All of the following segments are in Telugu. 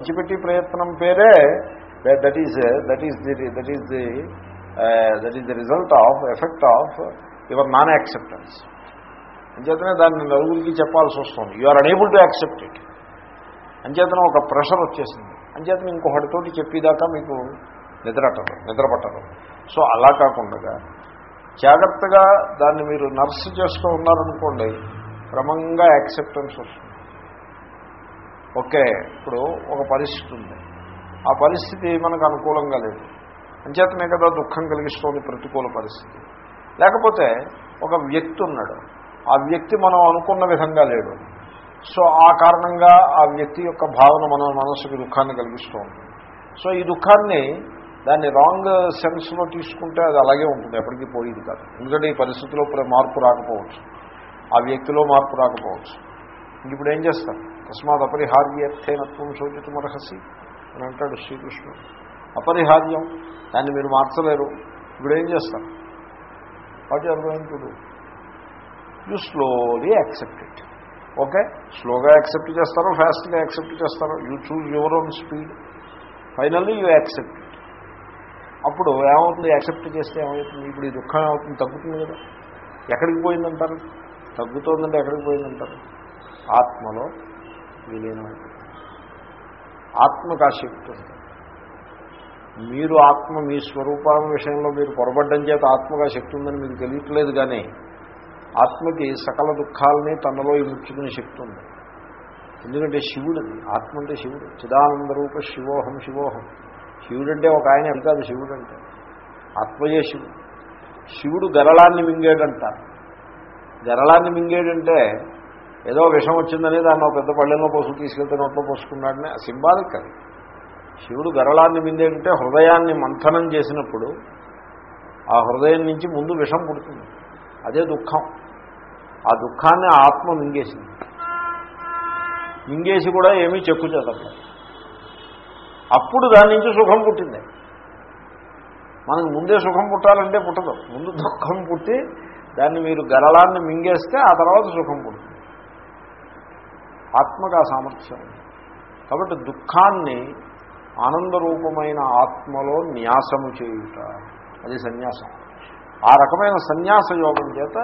విడిచిపెట్టి ప్రయత్నం పేరే that is that is the that is the that is the result of effect of your non acceptance అంచేతనే దాన్ని నలుగురికి చెప్పాల్సి వస్తుంది. You are unable to accept it అంచేతనే ఒక ప్రెషర్ వచ్చేసింది. అంచేతనే ఇంకొకటితోటి చెప్పేదాకా మీకు నిద్రట్టదు నిద్రపట్టరు సో అలా కాకుండా జాగ్రత్తగా దాన్ని మీరు నర్స్ చేస్తూ ఉన్నారనుకోండి క్రమంగా యాక్సెప్టెన్స్ వస్తుంది. ఓకే ఇప్పుడు ఒక పరిస్థితి ఉంది. ఆ పరిస్థితి మనకు అనుకూలంగా లేదు. అంచేతనే కదా దుఃఖం కలిగిస్తోంది ప్రతికూల పరిస్థితి. లేకపోతే ఒక వ్యక్తి ఉన్నాడు. ఆ వ్యక్తి మనం అనుకున్న విధంగా లేడు. సో ఆ కారణంగా ఆ వ్యక్తి యొక్క భావన మన మనసుకు దుఃఖాన్ని కలిగిస్తూ సో ఈ దుఃఖాన్ని దాన్ని రాంగ్ సెన్స్లో తీసుకుంటే అది అలాగే ఉంటుంది. ఎప్పటికీ పోయేది కాదు. ఎందుకంటే ఈ పరిస్థితిలో మార్పు రాకపోవచ్చు. ఆ వ్యక్తిలో మార్పు రాకపోవచ్చు. ఇప్పుడు ఏం చేస్తాం తస్మాత్ అపరిహార్యర్థేనత్వం శోచితమర్హసి అని అంటాడు శ్రీకృష్ణుడు. అపరిహార్యం దాన్ని మీరు మార్చలేరు. ఇప్పుడు ఏం చేస్తారు? వాటి అర్థమేంటుడు you slowly accept it okay స్లోగా యాక్సెప్ట్ చేస్తారో ఫాస్ట్గా యాక్సెప్ట్ చేస్తారో? You choose your own speed finally you accept it అప్పుడు ఏమవుతుంది? యాక్సెప్ట్ చేస్తే ఏమవుతుంది? ఇప్పుడు ఈ దుఃఖం ఏమవుతుంది? తగ్గుతుంది కదా. ఎక్కడికి పోయిందంటారు? తగ్గుతోందంటే ఎక్కడికి పోయిందంటారు? ఆత్మలో విలీనమైపోతుంది ఆత్మకు ఆ శక్తి ఉంది. మీరు ఆత్మ మీ స్వరూపం విషయంలో మీరు పొరబడ్డం చేత ఆత్మగా శక్తి ఉందని మీకు తెలియట్లేదు కానీ ఆత్మకి సకల దుఃఖాలని తనలో ఇముచ్చుకునే శక్తి ఉంది. ఎందుకంటే శివుడు ఆత్మ అంటే శివుడు. చిదానంద రూప శివోహం శివోహం. శివుడు అంటే ఒక ఆయన అది కాదు శివుడు అంటే ఆత్మయే శివుడు. శివుడు గరళాన్ని మింగేడంటారు గరళాన్ని మింగేడంటే ఏదో విషం వచ్చిందని దాన్ని ఒక పెద్ద పళ్ళెంలో పోసుకు తీసుకెళ్తే నోట్లో పోసుకున్నాడని సింబాలిక్ అది. శివుడు గరళాన్ని మిందేంటే హృదయాన్ని మంథనం చేసినప్పుడు ఆ హృదయం నుంచి ముందు విషం పుడుతుంది. అదే దుఃఖం. ఆ దుఃఖాన్ని ఆత్మ మింగేసింది. మింగేసి కూడా ఏమీ చెక్కు చేతలేదు అప్పుడు దాని నుంచి సుఖం పుట్టింది. మనకు ముందే సుఖం పుట్టాలంటే పుట్టదు. ముందు దుఃఖం పుట్టి దాన్ని మీరు గరళాన్ని మింగేస్తే ఆ తర్వాత సుఖం పుడుతుంది. ఆత్మగా సామర్థ్యం. కాబట్టి దుఃఖాన్ని ఆనందరూపమైన ఆత్మలో న్యాసము చేయుట అది సన్యాసం. ఆ రకమైన సన్యాస యోగం చేత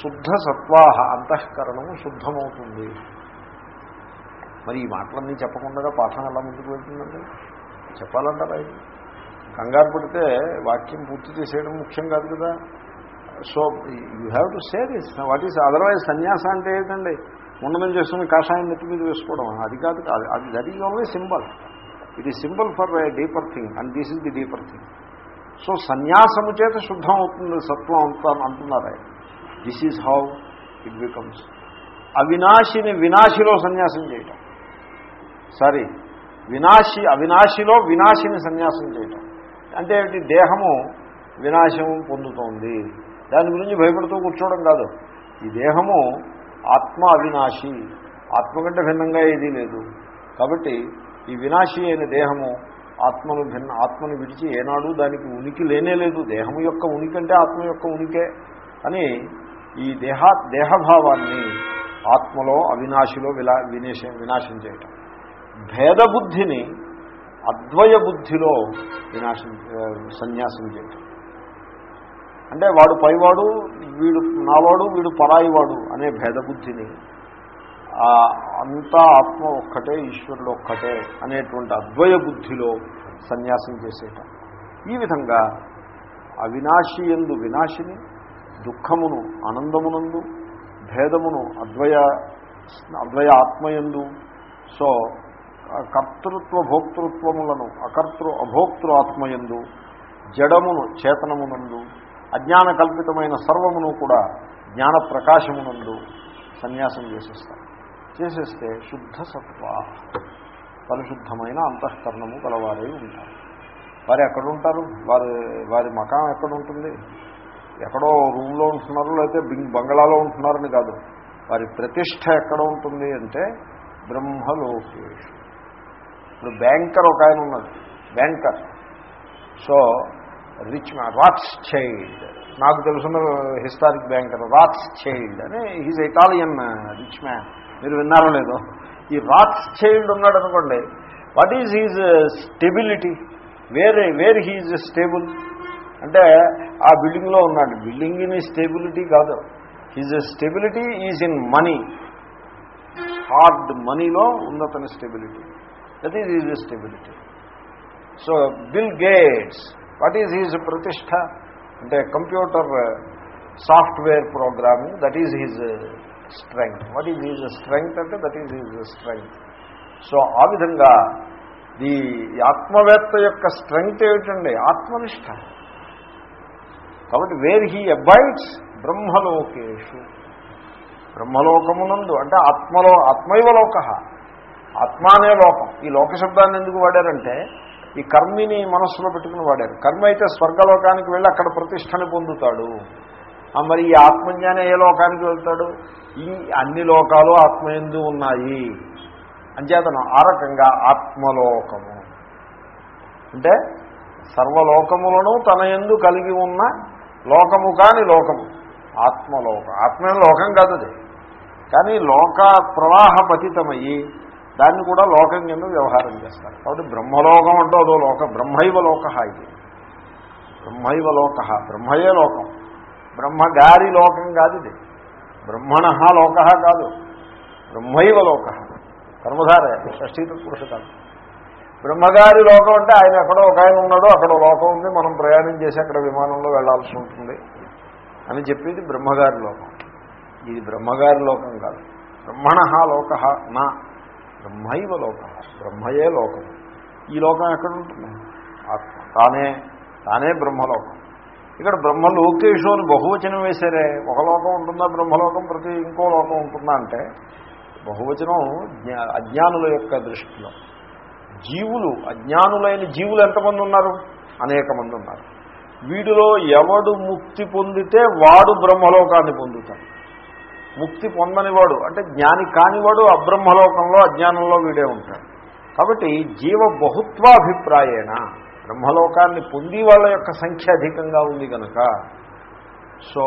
శుద్ధ సత్వాహ అంతఃకరణము శుద్ధమవుతుంది. మరి ఈ మాటలన్నీ చెప్పకుండా పాఠం ఎలా ముందుకు వెళ్తుందండి? చెప్పాలంటారా ఇది కంగారు పడితే వాక్యం పూర్తి చేసేయడం ముఖ్యం కాదు కదా. So you have to say this what is otherwise సన్యాస అంటే ఏంటండి? ముండనం చేసుకుని కాషాయం నెత్తి మీద వేసుకోవడం. అది కాదు కాదు అది that is only symbol it is symbol for deeper thing and this is the deeper thing so సన్యాసము చేత శుద్ధం అవుతుంది సత్వం అంతా అంటున్నారే. This is how it becomes అవినాశిని వినాశిలో సన్యాసం చేయటం. సారీ వినాశి అవినాశిలో వినాశిని సన్యాసం చేయటం. అంటే దేహము వినాశం పొందుతోంది. దాని గురించి భయపడుతూ కూర్చోవడం కాదు. ఈ దేహము ఆత్మ అవినాశి ఆత్మ కంటే భిన్నంగా ఏదీ లేదు. కాబట్టి ఈ వినాశి అయిన దేహము ఆత్మను భిన్న ఆత్మను విడిచి ఏనాడు దానికి ఉనికి లేనే లేదు. దేహము యొక్క ఉనికి అంటే ఆత్మ యొక్క ఉనికే అని ఈ దేహ దేహభావాన్ని ఆత్మలో అవినాశిలో విలా వినేశ వినాశం చేయటం భేదబుద్ధిని అద్వయ బుద్ధిలో వినాశం సన్యాసం చేయటం. అంటే వాడు పైవాడు వీడు నావాడు వీడు పరాయివాడు అనే భేదబుద్ధిని అంతా ఆత్మ ఒక్కటే ఈశ్వరుడు ఒక్కటే అనేటువంటి అద్వయ బుద్ధిలో సన్యాసం చేసేట. ఈ విధంగా అవినాశి ఎందు వినాశిని దుఃఖమును ఆనందమునందు భేదమును అద్వయ అద్వయ ఆత్మయందు సో కర్తృత్వ భోక్తృత్వములను అకర్తృ అభోక్తృ ఆత్మయందు జడమును చేతనమునందు అజ్ఞాన కల్పితమైన సర్వమును కూడా జ్ఞాన ప్రకాశమునందు సన్యాసం చేసేస్తారు. చేసేస్తే శుద్ధ సత్వ పరిశుద్ధమైన అంతఃకరణము గలవారై ఉంటారు. వారు ఎక్కడుంటారు? వారి వారి మకాం ఎక్కడుంటుంది? ఎక్కడో రూమ్లో ఉంటున్నారు లేకపోతే బంగ్లాలో ఉంటున్నారని కాదు. వారి ప్రతిష్ట ఎక్కడ ఉంటుంది అంటే బ్రహ్మలోకేషు. ఇప్పుడు బ్యాంకర్ ఒక ఆయన ఉన్నాడు banker. So rich man Rothschild నాకు తెలుసున్న హిస్టారిక్ బ్యాంకర్ రాట్స్ చైల్డ్ అని హీజ్ ఇటాలియన్ రిచ్ మ్యాన్ మీరు విన్నారో లేదో. ఈ రాట్స్ చైల్డ్ ఉన్నాడు అనుకోండి what is his stability where where he's stable అంటే ఆ బిల్డింగ్లో ఉన్నాడు. బిల్డింగ్ ఇన్ స్టెబిలిటీ కాదు his stability is in money hard మనీలో ఉన్నతని stability that is is stability so Bill Gates what is his ప్రతిష్ట అంటే computer software programming that is his strength what is his strength అంటే that is his strength so ఆ విధంగా ఈ ఆత్మవేత్త యొక్క స్ట్రెంగ్త్ ఏమిటండి? ఆత్మనిష్ట. కాబట్టి వేర్ హీ అబైడ్స్ బ్రహ్మలోకేషు. బ్రహ్మలోకమునందు అంటే ఆత్మలో ఆత్మైవ లోక. ఆత్మ అనే లోకం. ఈ లోక శబ్దాన్ని ఎందుకు వాడారంటే ఈ కర్మిని మనస్సులో పెట్టుకుని వాడారు. కర్మ అయితే స్వర్గలోకానికి వెళ్ళి అక్కడ ప్రతిష్టని పొందుతాడు. మరి ఈ ఆత్మజ్ఞానం ఏ లోకానికి వెళ్తాడు? ఈ అన్ని లోకాలు ఆత్మయందు ఉన్నాయి. అంచేతను ఆ రకంగా ఆత్మలోకము. అంటే సర్వలోకములను తన ఎందు కలిగి ఉన్న లోకము కాని లోకము. ఆత్మలోకం. ఆత్మ లోకం కాదు అది కానీ లోక ప్రవాహ పతితమయ్యి దాన్ని కూడా లోకం కింద వ్యవహారం చేస్తారు. కాబట్టి బ్రహ్మలోకం అంటే అదో లోక బ్రహ్మైవ లోక ఇది. బ్రహ్మైవ లోక బ్రహ్మయే లోకం. బ్రహ్మగారి లోకం కాదు ఇది. బ్రహ్మణ లోక కాదు. బ్రహ్మైవ లోక. కర్మధార షష్ఠీత పురుష బ్రహ్మగారి లోకం అంటే ఆయన ఎక్కడో ఒక ఆయన ఉన్నాడో అక్కడ లోకం ఉంది. మనం ప్రయాణం చేసి అక్కడ విమానంలో వెళ్ళాల్సి ఉంటుంది అని చెప్పేది బ్రహ్మగారి లోకం. ఇది బ్రహ్మగారి లోకం కాదు. బ్రహ్మణ లోక నా బ్రహ్మైవ లోక. బ్రహ్మయే లోకం. ఈ లోకం ఎక్కడ ఉంటుంది ఆత్మ. తానే తానే బ్రహ్మలోకం. ఇక్కడ బ్రహ్మలోకేషు అని బహువచనం వేశారే. ఒక లోకం ఉంటుందా బ్రహ్మలోకం? ప్రతి ఇంకో లోకం ఉంటుందా అంటే బహువచనం జ్ఞా అజ్ఞానుల యొక్క దృష్టిలో. జీవులు అజ్ఞానులైన జీవులు ఎంతమంది ఉన్నారు? అనేక మంది ఉన్నారు. వీటిలో ఎవడు ముక్తి పొందితే వాడు బ్రహ్మలోకాన్ని పొందుతాడు. ముక్తి పొందనివాడు అంటే జ్ఞాని కానివాడు అబ్రహ్మలోకంలో అజ్ఞానంలో వీడే ఉంటాడు. కాబట్టి జీవ బహుత్వాభిప్రాయేణ బ్రహ్మలోకాన్ని పొంది వాళ్ళ యొక్క సంఖ్య అధికంగా ఉంది కనుక సో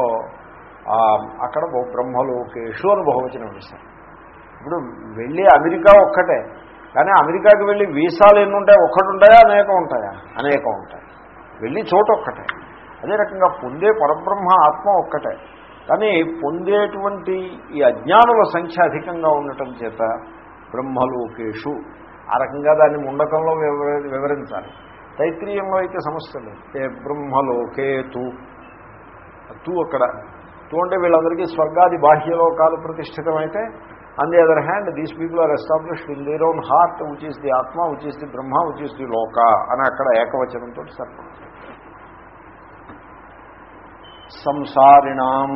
అక్కడ బ్రహ్మలోకేషు అని బహువచనం వేశారు ఇప్పుడు వెళ్ళి అమెరికా ఒక్కటే కానీ అమెరికాకి వెళ్ళి వీసాలు ఎన్ని ఉంటాయి ఒక్కటి ఉంటాయా అనేకం ఉంటాయా? అనేకం ఉంటాయి. వెళ్ళి చోటు ఒక్కటే అదే రకంగా పొందే పరబ్రహ్మ ఆత్మ ఒక్కటే. కానీ పొందేటువంటి ఈ అజ్ఞానుల సంఖ్య అధికంగా ఉండటం చేత బ్రహ్మలోకేషు ఆ రకంగా దాన్ని ముండకంలో వివరించాలి. తైత్రీయంలో అయితే సమస్య లేదు. ఏ బ్రహ్మలోకేతు తూ. అక్కడ. తూ అంటే వీళ్ళందరికీ స్వర్గాది బాహ్యలోకాలు ప్రతిష్ఠితమైతే on the other hand these people are established in their own heart which is the atma which is the Brahma which is the loka అని అక్కడ ఏకవచనంతో సరిపడుతుంది సంసారిణం.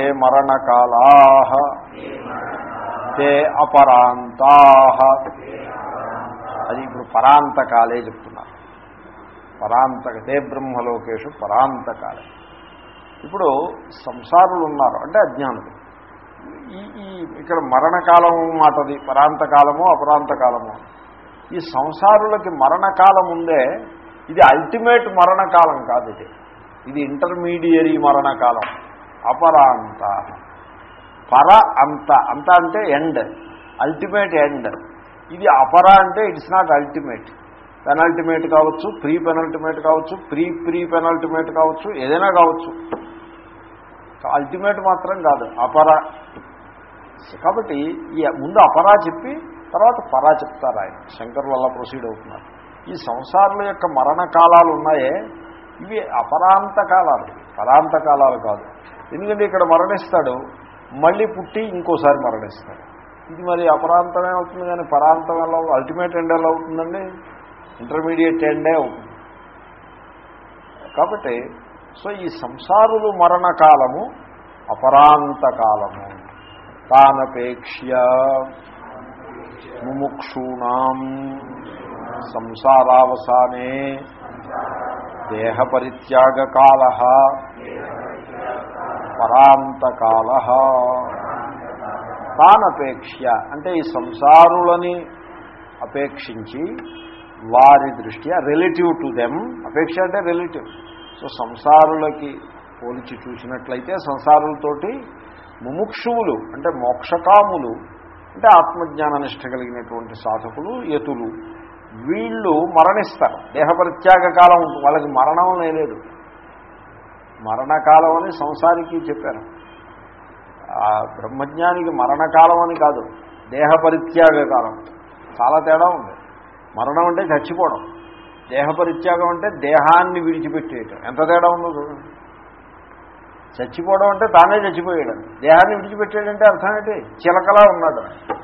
ఏ మరణకాలా తే అపరాంతా అది ఇప్పుడు పరాంతకాలే చెప్తున్నారు. పరాంతక తే బ్రహ్మలోకేషు పరాంతకాలే ఇప్పుడు సంసారులు ఉన్నారు అంటే అజ్ఞానులు. ఈ ఈ ఇక్కడ మరణకాలం మాటది పరాంతకాలము అపరాంతకాలము ఈ సంసారులకి మరణకాలం ఉందే ఇది అల్టిమేట్ మరణకాలం కాదు ఇది. ఇది ఇంటర్మీడియరీ మరణకాలం. అపరాంత. పర అంత. అంత అంటే ఎండ్. Ultimate end. ఇది అపర అంటే ఇట్స్ నాట్ అల్టిమేట్. పెనల్టిమేట్ కావచ్చు ప్రీ పెనల్టిమేట్ కావచ్చు ప్రీ ప్రీ పెనల్టిమేట్ కావచ్చు ఏదైనా కావచ్చు. అల్టిమేట్ మాత్రం కాదు అపర. కాబట్టి ఈ ముందు అపరా చెప్పి తర్వాత పరా చెప్తారు ఆయన. శంకర్లు అలా ప్రొసీడ్ అవుతున్నారు. ఈ సంసారం యొక్క మరణ కాలాలు ఉన్నాయే ఇవి అపరాంతకాలాలు. పరాంతకాలాలు కాదు. ఎందుకంటే ఇక్కడ మరణిస్తాడు మళ్ళీ పుట్టి ఇంకోసారి మరణిస్తాడు. ఇది మరి అపరాంతమే అవుతుంది కానీ పరాంతం ఎలా అల్టిమేట్ ఎండ్ ఎలా అవుతుందండి? ఇంటర్మీడియట్ ఎండే అవుతుంది. కాబట్టి సో ఈ సంసారులు మరణకాలము అపరాంతకాలము. తానపేక్ష్య ముముక్షూణం సంసారావసానే దేహపరిత్యాగకాల. పరాంతకాల. తానపేక్ష అంటే ఈ సంసారులని అపేక్షించి వారి దృష్ట్యా రిలేటివ్ టు దెమ్ అపేక్ష అంటే రిలేటివ్ సో సంసారులకి పోల్చి చూసినట్లయితే సంసారులతోటి ముముక్షువులు అంటే మోక్షకాములు అంటే ఆత్మజ్ఞాన నిష్ట కలిగినటువంటి సాధకులు యతులు. వీళ్ళు మరణిస్తారు. దేహపరిత్యాగ కాలం ఉంటుంది. వాళ్ళకి మరణం లేదు. మరణకాలం అని సంసారికి చెప్పారు. ఆ బ్రహ్మజ్ఞానికి మరణకాలం అని కాదు. దేహపరిత్యాగ కాలం. చాలా తేడా ఉంది. మరణం అంటే చచ్చిపోవడం. దేహపరిత్యాగం అంటే దేహాన్ని విడిచిపెట్టేయటం. ఎంత తేడా ఉందో చూడండి. చచ్చిపోవడం అంటే తానే చచ్చిపోయాడు. దేహాన్ని విడిచిపెట్టాడంటే అర్థం ఏంటి? చిలకలా ఉన్నాడు.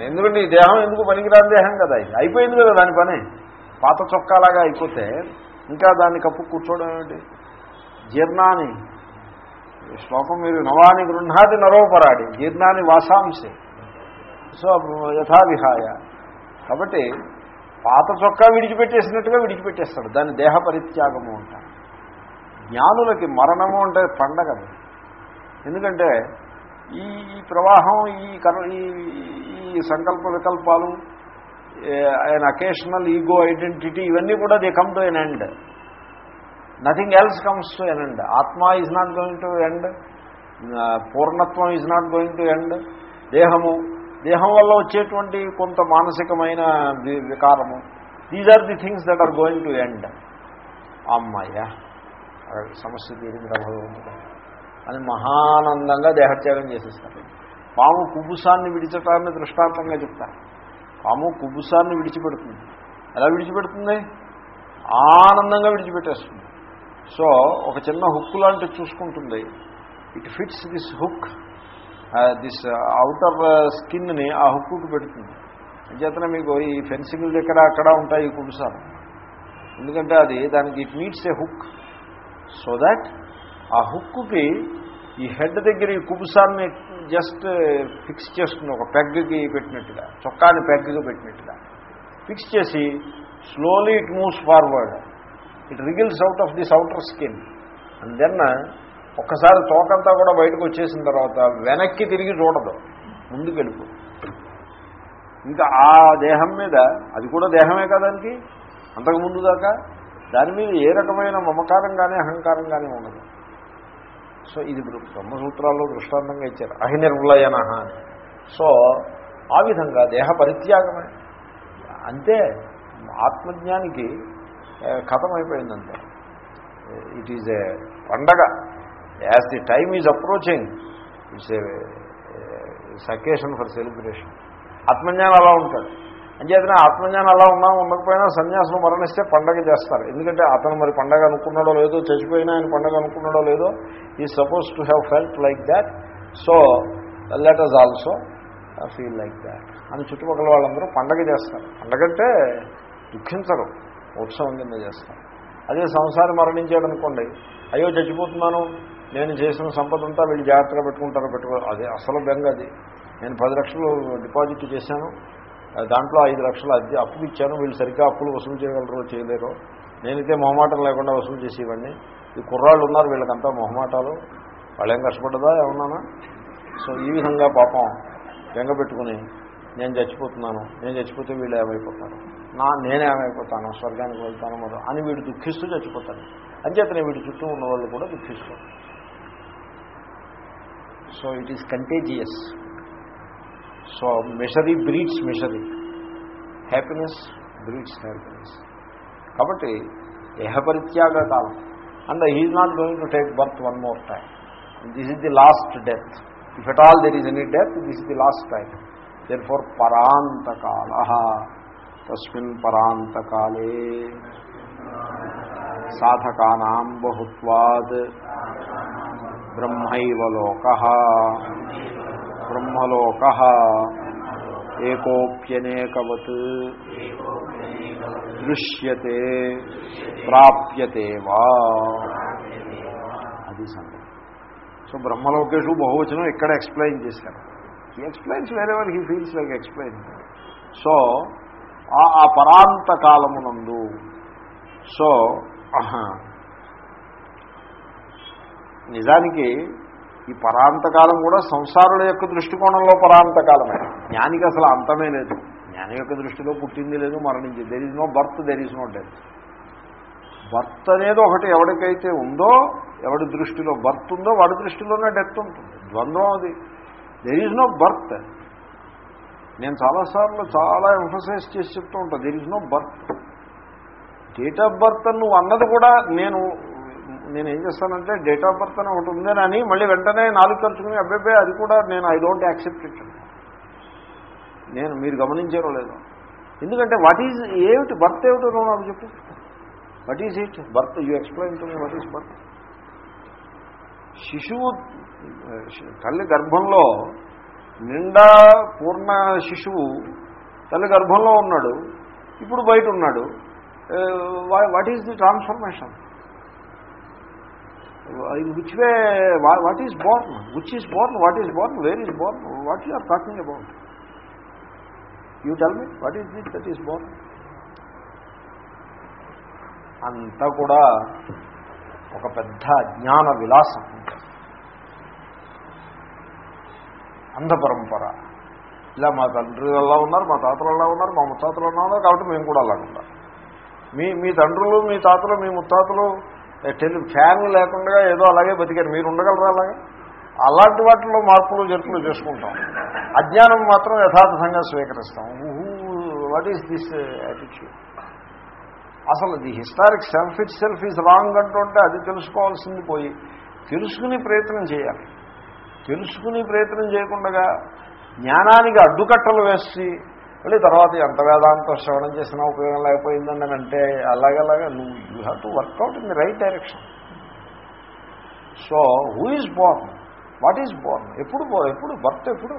ఎందుకంటే ఈ దేహం ఎందుకు పనికిరాని దేహం కదా ఇది? అయిపోయింది కదా దాని పని. పాత చొక్కాలాగా అయిపోతే ఇంకా దాన్ని కప్పు కూర్చోవడం ఏమిటి? జీర్ణాన్ని. శ్లోకం మీరు నవాని గృహాది నరోపరాడి జీర్ణాన్ని వాసాంశే. సో యథావిహాయ. కాబట్టి పాత చొక్కా విడిచిపెట్టేసినట్టుగా విడిచిపెట్టేస్తాడు. దాన్ని దేహ పరిత్యాగము అంటారు జ్ఞానులకి మరణము అంటే పండగది ఎందుకంటే ఈ ఈ ప్రవాహం ఈ కర్ ఈ ఈ సంకల్ప వికల్పాలు అండ్ అకేషనల్ ఈగో ఐడెంటిటీ ఇవన్నీ కూడా they come to an end nothing else comes to an end atma is not going to end పూర్ణత్వం is not going to end దేహము దేహం వల్ల వచ్చేటువంటి కొంత మానసికమైన వికారము. These are the things that are going to end అమ్మాయ్యా సమస్య తీరింది భగవంతుడు. అని మహానందంగా దేహత్యాగం చేసేస్తారు. పాము కుబుసాన్ని విడిచటాన్ని దృష్టాంతంగా చెప్తారు. పాము కుబుసాన్ని విడిచిపెడుతుంది. ఎలా విడిచిపెడుతుంది? ఆనందంగా విడిచిపెట్టేస్తుంది. సో ఒక చిన్న హుక్ లాంటిది చూసుకుంటుంది. It fits this hook this outer స్కిన్ని ఆ హుక్కు పెడుతుంది. అంచేతనే మీకు ఈ ఫెన్సింగ్ దగ్గర అక్కడ ఉంటాయి ఈ కుబుసాలు. ఎందుకంటే అది దానికి it needs a hook so that ఆ హుక్కుకి ఈ హెడ్ దగ్గర ఈ కుబుసాన్ని జస్ట్ ఫిక్స్ చేస్తుంది ఒక పెగ్గకి పెట్టినట్టుగా చొక్కాని పెగ్గా పెట్టినట్టుగా ఫిక్స్ చేసి slowly it moves forward it wriggles out of this outer skin and then ఒక్కసారి తోకంతా కూడా బయటకు వచ్చేసిన తర్వాత వెనక్కి తిరిగి చూడదు. ముందుకు వెళ్ళిపో. ఇంకా ఆ దేహం మీద అది కూడా దేహమే కదానికి అంతకు ముందు దాకా? దాని మీద ఏ రకమైన మమకారం కానీ అహంకారం కానీ ఉండదు. సో ఇది బ్రహ్మసూత్రాల్లో దృష్టాంతంగా ఇచ్చారు. అహినిర్వలయన అని సో ఆ విధంగా దేహ పరిత్యాగమే. అంతే ఆత్మజ్ఞానికి కథం it is a pandaga. As the time is approaching it's a occasion for celebration ఆత్మజ్ఞానం అలా ఉంటాడు. అంచేతనే ఆత్మజ్ఞానం అలా ఉన్నా ఉండకపోయినా సన్యాసం మరణిస్తే పండగ చేస్తారు. ఎందుకంటే అతను మరి పండగ అనుకున్నాడో లేదో చచ్చిపోయినా ఆయన పండగ అనుకున్నాడో లేదో ఈ supposed to have felt like that so let us also feel like that అని చుట్టుపక్కల వాళ్ళందరూ పండగ చేస్తారు. పండగ అంటే దుఃఖించరు. ఉత్సవం కింద చేస్తారు. అదే సంసారం మరణించాడు అనుకోండి అయ్యో చచ్చిపోతున్నాను నేను చేసిన సంపద అంతా వీళ్ళు జాగ్రత్తగా పెట్టుకుంటారు పెట్టుకో అదే అసలు బెంగ అది. నేను పది లక్షలు డిపాజిట్ చేశాను దాంట్లో ఐదు లక్షలు అద్దె అప్పులు ఇచ్చాను. వీళ్ళు సరిగ్గా అప్పులు వసూలు చేయగలరో చేయలేరో. నేనైతే మొహమాటం లేకుండా వసూలు చేసేవాడిని ఈ కుర్రాళ్ళు ఉన్నారు వీళ్ళకంతా మొహమాటాలు. వాళ్ళేం కష్టపడ్డదా ఏమన్నానా? సో ఈ విధంగా పాపం బెంగ పెట్టుకుని నేను చచ్చిపోతున్నాను. నేను చచ్చిపోతే వీళ్ళు ఏమైపోతారు? నా నేనే ఏమైపోతాను? స్వర్గానికి వెళ్తాను మరో అని వీడు దుఃఖిస్తూ చచ్చిపోతాను అంచేతనే వీడి చుట్టూ ఉన్న వాళ్ళు కూడా దుఃఖిస్తారు. So it is contagious so misery breeds misery happiness breeds happiness కాబట్టి దేహపరిత్యాగ కాలం and he's not going to take birth one more time this is the last death if at all there is any death this is the last time therefore పరాంతకాల తస్మిన్ పరాంతకాలే సాధకానాం బహుత్వాద్ బ్రహ్మైవ లోక బ్రహ్మలోక ఏకోప్యనేకవత్ దృశ్యతే ప్రాప్యతే వా అది సంగతి. సో బ్రహ్మలోకేషు బహువచనం ఇక్కడ ఎక్స్ప్లెయిన్ చేశారు. హీ ఎక్స్ప్లెయిన్స్ వేరే he feels like explain so ఆ పరాంత కాలమునందు సో నిజానికి ఈ పరాంతకాలం కూడా సంసారుల యొక్క దృష్టికోణంలో పరాంతకాలమే. జ్ఞానికి అసలు అంతమే లేదు. జ్ఞాని యొక్క దృష్టిలో పుట్టింది లేదు మరణించింది. There is no birth there is no death birth అనేది ఒకటి ఎవరికైతే ఉందో ఎవడి దృష్టిలో బర్త్ ఉందో వాడి దృష్టిలోనే డెత్ ఉంటుంది. ద్వంద్వం అది. దెర్ ఈజ్ నో బర్త్ నేను చాలాసార్లు చాలా ఎంఫసైజ్ చేసి చెప్తూ ఉంటాను there is no birth date of birth నువ్వు అన్నది కూడా నేను నేను ఏం చేస్తానంటే డేట్ ఆఫ్ బర్త్ అని ఒకటి ఉందేనని మళ్ళీ వెంటనే నాలుగు తరుచుకుని అబ్బాయి అది కూడా నేను ఐ డోంట్ యాక్సెప్ట్ ఇట్ నేను మీరు గమనించారో లేదో. ఎందుకంటే వాట్ ఈజ్ ఏమిటి బర్త్ ఏమిటో నువ్వు నాకు చెప్పు. What is it birth you explain to me what is birth శిశువు తల్లి గర్భంలో నిండా పూర్ణ శిశువు తల్లి గర్భంలో ఉన్నాడు ఇప్పుడు బయట ఉన్నాడు. What is the transformation in which way what is born which is born what is born where is born what you are talking about you tell me what is this that is born అంతా కూడా ఒక పెద్ద జ్ఞాన విలాసం అంధపరంపర ఇలా మా తండ్రి అలా ఉన్నారు మా తాతలు అలా ఉన్నారు మా ముత్తాతలు అలా ఉన్నారు కాబట్టి మేము కూడా అలా ఉండాలి మీ మీ తండ్రులు మీ తాతలు మీ ముత్తాతలు టెలి ఫ్యాన్ లేకుండా ఏదో అలాగే బతికారు. మీరు ఉండగలరా అలాగే? అలాంటి వాటిలో మార్పులు జరుపులు చేసుకుంటాం. అజ్ఞానం మాత్రం యథాతథంగా స్వీకరిస్తాం. వాట్ ఈస్ దిస్ యాటిట్యూడ్ అసలు the historic self it self is wrong అంటుంటే అది తెలుసుకోవాల్సింది పోయి. తెలుసుకుని ప్రయత్నం చేయాలి. తెలుసుకుని ప్రయత్నం చేయకుండా జ్ఞానానికి అడ్డుకట్టలు వేసి మళ్ళీ తర్వాత ఎంత వేదాంతం శ్రవణం చేసినా ఉపయోగం లేకపోయిందని అంటే అలాగలాగా నువ్వు you have to work out in the right direction so who is born what is born ఎప్పుడు బోర్ ఎప్పుడు? బర్త్ ఎప్పుడు?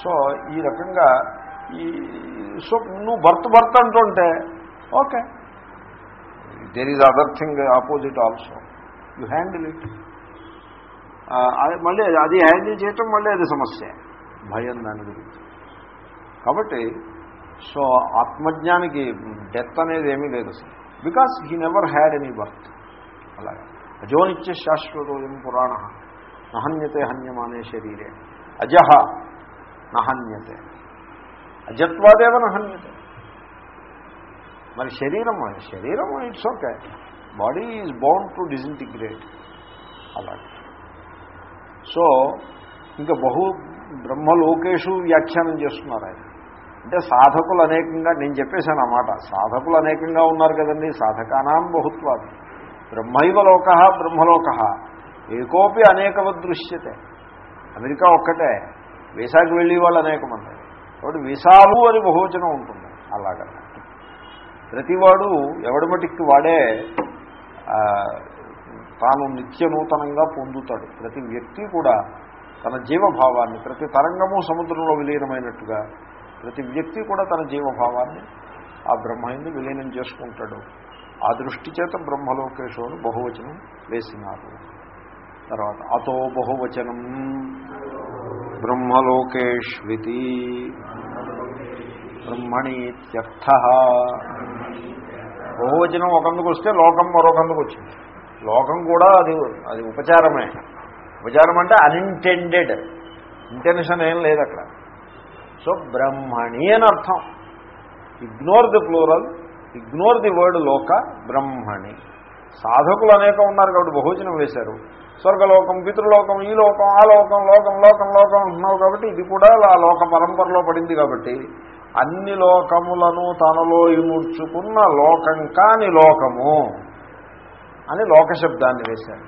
సో ఈ రకంగా ఈ సో నువ్వు భర్త భర్త అంటుంటే okay there is other thing opposite also you handle it మళ్ళీ అది హ్యాండిల్ చేయటం మళ్ళీ అది సమస్య. భయం దాని గురించి. కాబట్టి సో ఆత్మజ్ఞానికి డెత్ అనేది ఏమీ లేదు అసలు because he never had any birth అలాగే. అజోనిత్య శాశ్వతోయం పురాణ? నహన్యతే హన్యమానే శరీరే. అజహ నహన్యతే. అజత్వాదేవ నహన్యతే. మరి శరీరం శరీరం it's okay body is bound to disintegrate అలాగే. సో ఇంకా బహు బ్రహ్మలోకేషు వ్యాఖ్యానం చేస్తున్నారు ఆయన. అంటే సాధకులు అనేకంగా నేను చెప్పేశాను అన్నమాట. సాధకులు అనేకంగా ఉన్నారు కదండి. సాధకానాం బహుత్వాది. బ్రహ్మైవ లోక బ్రహ్మలోక. ఏకోపి అనేకవ దృశ్యతే. అమెరికా ఒక్కటే. వీసాకి వెళ్ళి వాళ్ళు అనేకమంది కాబట్టి వీసాలు అని బహువచనం ఉంటుంది. అలాగా. ప్రతివాడు ఎవడి మటికి వాడే తాను నిత్య నూతనంగా పొందుతాడు. ప్రతి వ్యక్తి కూడా తన జీవభావాన్ని ప్రతి తరంగము సముద్రంలో విలీనమైనట్టుగా ప్రతి వ్యక్తి కూడా తన జీవభావాన్ని ఆ బ్రహ్మైంది విలీనం చేసుకుంటాడు. ఆ దృష్టి చేత బ్రహ్మలోకేశు అని బహువచనం వేసినారు. తర్వాత అతో బహువచనం బ్రహ్మలోకేష్వితి. బ్రహ్మణీత్యర్థ. బహువచనం ఒకందుకు వస్తే లోకం మరొకందుకు వచ్చింది. లోకం కూడా అది అది ఉపచారమే. ఉపచారం అంటే అన్ఇంటెండెడ్ ఇంటెన్షన్ ఏం లేదు అక్కడ సో బ్రహ్మణి అని అర్థం. Ignore the plural ignore the word loka బ్రహ్మణి. సాధకులు అనేక ఉన్నారు కాబట్టి బహుజనం వేశారు. స్వర్గలోకం పితృలోకం ఈ లోకం ఆ లోకం లోకం లోకం లోకం ఉంటున్నావు కాబట్టి ఇది కూడా ఆ లోక పరంపరలో పడింది కాబట్టి అన్ని లోకములను తనలో ఇముడ్చుకున్న లోకం కాని లోకము అని లోకశబ్దాన్ని వేశారు.